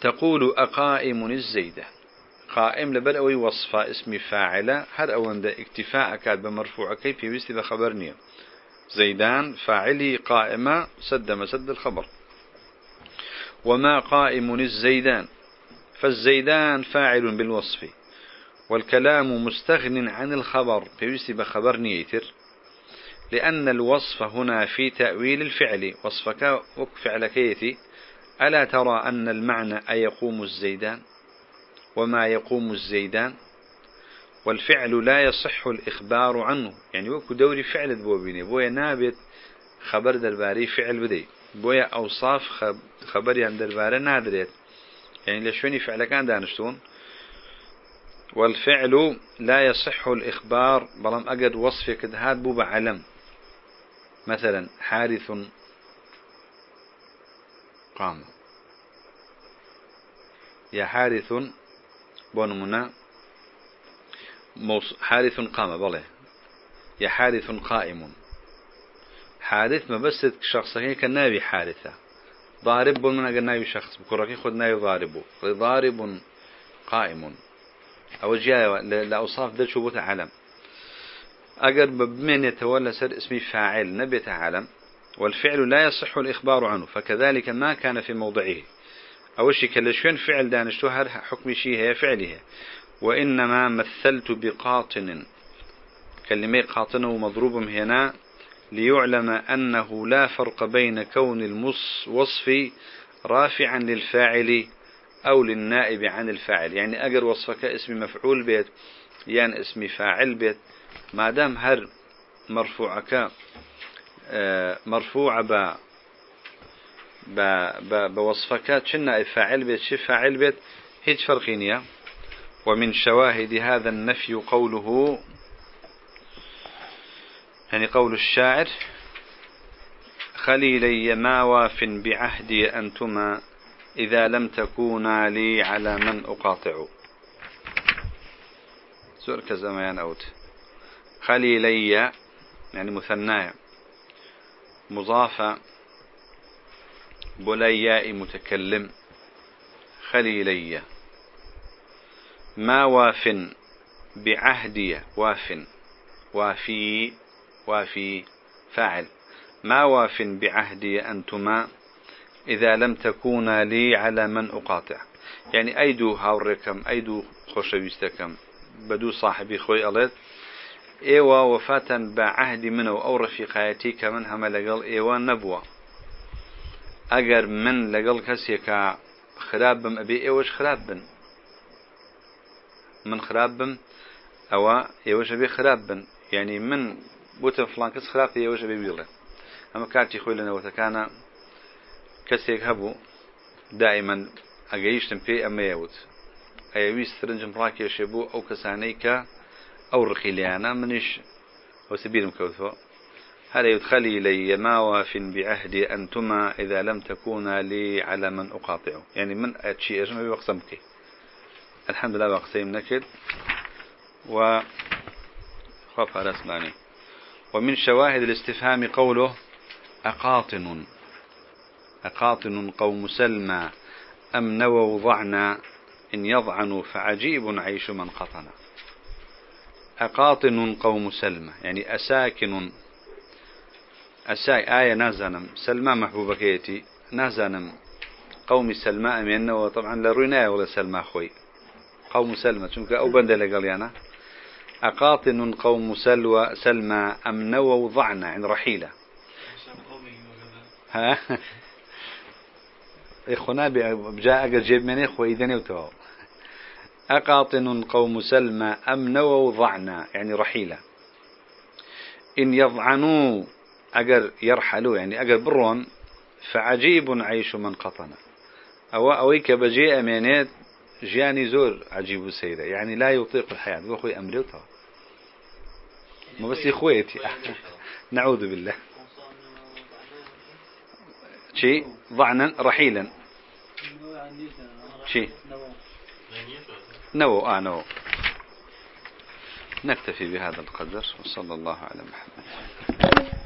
تقول أقائم الزيدة قائم لەبەر ئەوەی وصفە اسم فاعلە. هەر ئەوەندە اكتفاء ئەکات بە مرفوعەکەی پێویستی بە خبر نییە زيدان فاعلی قائمە سد مسد الخبر. وما قائم الزيدان فالزيدان فاعل بالوصف. والكلام مستغن عن الخبر. بيوسي بخبر نيتر. لأن الوصف هنا في تأويل الفعل. وصفەکە وەک كيتي. ألا ترى أن المعنى أيقوم الزيدان؟ وما يقوم الزيدان؟ والفعل لا يصح الإخبار عنه. يعني وكو دوري فعل بوبيني بويا نابت خبر درباري فعل بدي. بويا أوصاف خبر عن درباري نادريت. يعني لشوني فعل كان دانشتون؟ والفعل لا يصح الإخبار بلام أجد وصفك هاد بوب علم. مثلا حارث قام. يا حارث بونمنا حارث قام بله يا حارث قائم. حارث ما بس شخص كان نبي حارثة. ضارب من أجل شخص. بكركي خدنا يضارب ضارب قائم. أو جاء لأوصاف ده شو علم. أجر بمن يتولى سر اسم فاعل نبي علم والفعل لا يصح الإخبار عنه فكذلك ما كان في موضعه. أول شيء كلشين فعل دانشتو هر حكم شيء هي فعله. وإنما مثلت بقاطن. كلمة قاطن ومضروب هنا ليعلم أنه لا فرق بين كون الوصف رافعا للفاعل أو للنائب عن الفاعل. يعني أجر وصفك اسم مفعول بيت يعني اسم فاعل بيت. ما دام هر مرفوعك آه، مرفوع ب بوصفك شنا فاعل بيت؟ شف فاعل بيت؟ هيج فرقينيا ومن شواهد هذا النفي قوله يعني قول الشاعر خليلي ما واف بعهدي أنتما. إذا لم تكونا لي على من أقاطع. سؤال كزمان أوت. خليلي يعني مثنايا مضافة بلياء متكلم. خليلي. ما واف بعهدي واف. وافي وافي فاعل. ما واف بعهدي أنتما؟ إذا لم تكونا لي على من أقاطع. يعني أيدو هاوركم أيدو خوشويستكم. بدو صاحبي خوي ألت إيوا وفاتا بعهد منه أو رفيقاتي كمن هم لقل إيوا نبوة. أجر من لقل كسيكا خراب بم أبي إيوش خراب بن من خراب بم أو إيوش أبي خراب بن يعني من بوتن فلان كس خراب إيوش أبي بيله أما كاتي خوي لنا وتكانا كسيك هبو دائما أجيشتم في أما يوت أيويس ترنجم راكي شبو أو كسانيك أو رخيليانا منش وسبيل مكوثو هذا يدخلي إلي ما واف بعهدي أنتما إذا لم تكونا لي على من أقاطعه؟ يعني من أتشي أجمع بوقسمك الحمد لله بقسيم نكد. و خاف على ومن شواهد الاستفهام قوله أقاطن. أقاطن قوم سلمى أم نووا ضعنا إن يضعنوا فعجيب عيش من قطنا أقاطن قوم سلمى يعني أساكن. أساك آية نازنم. سلمى محبوبكيتي نازنم. قوم سلمى أمين وطبعا لروينا ولا سلمى خوي. قوم سلمى شنك أو بند قال يانا. أقاطن قوم سلوى سلمى أم نووا ضعنا عن رحيلة. ها إخونا بجاء جيب من إخوة إذن يوتوا أقاطن قوم سلمى أم نووا ضعنا؟ يعني رحيلة. إن يضعنوا أجر يرحلوا يعني أجر برون فعجيب عيش من قطنا أو أويك بجي أمينات جياني زور عجيب سيدة. يعني لا يطيق الحياة. وأخوي أمري وطا ما بس إخويتي. نعوذ بالله. شيء ضعنا رحيلا. شيء نو آه نو نكتفي بهذا القدر وصلى الله على محمد.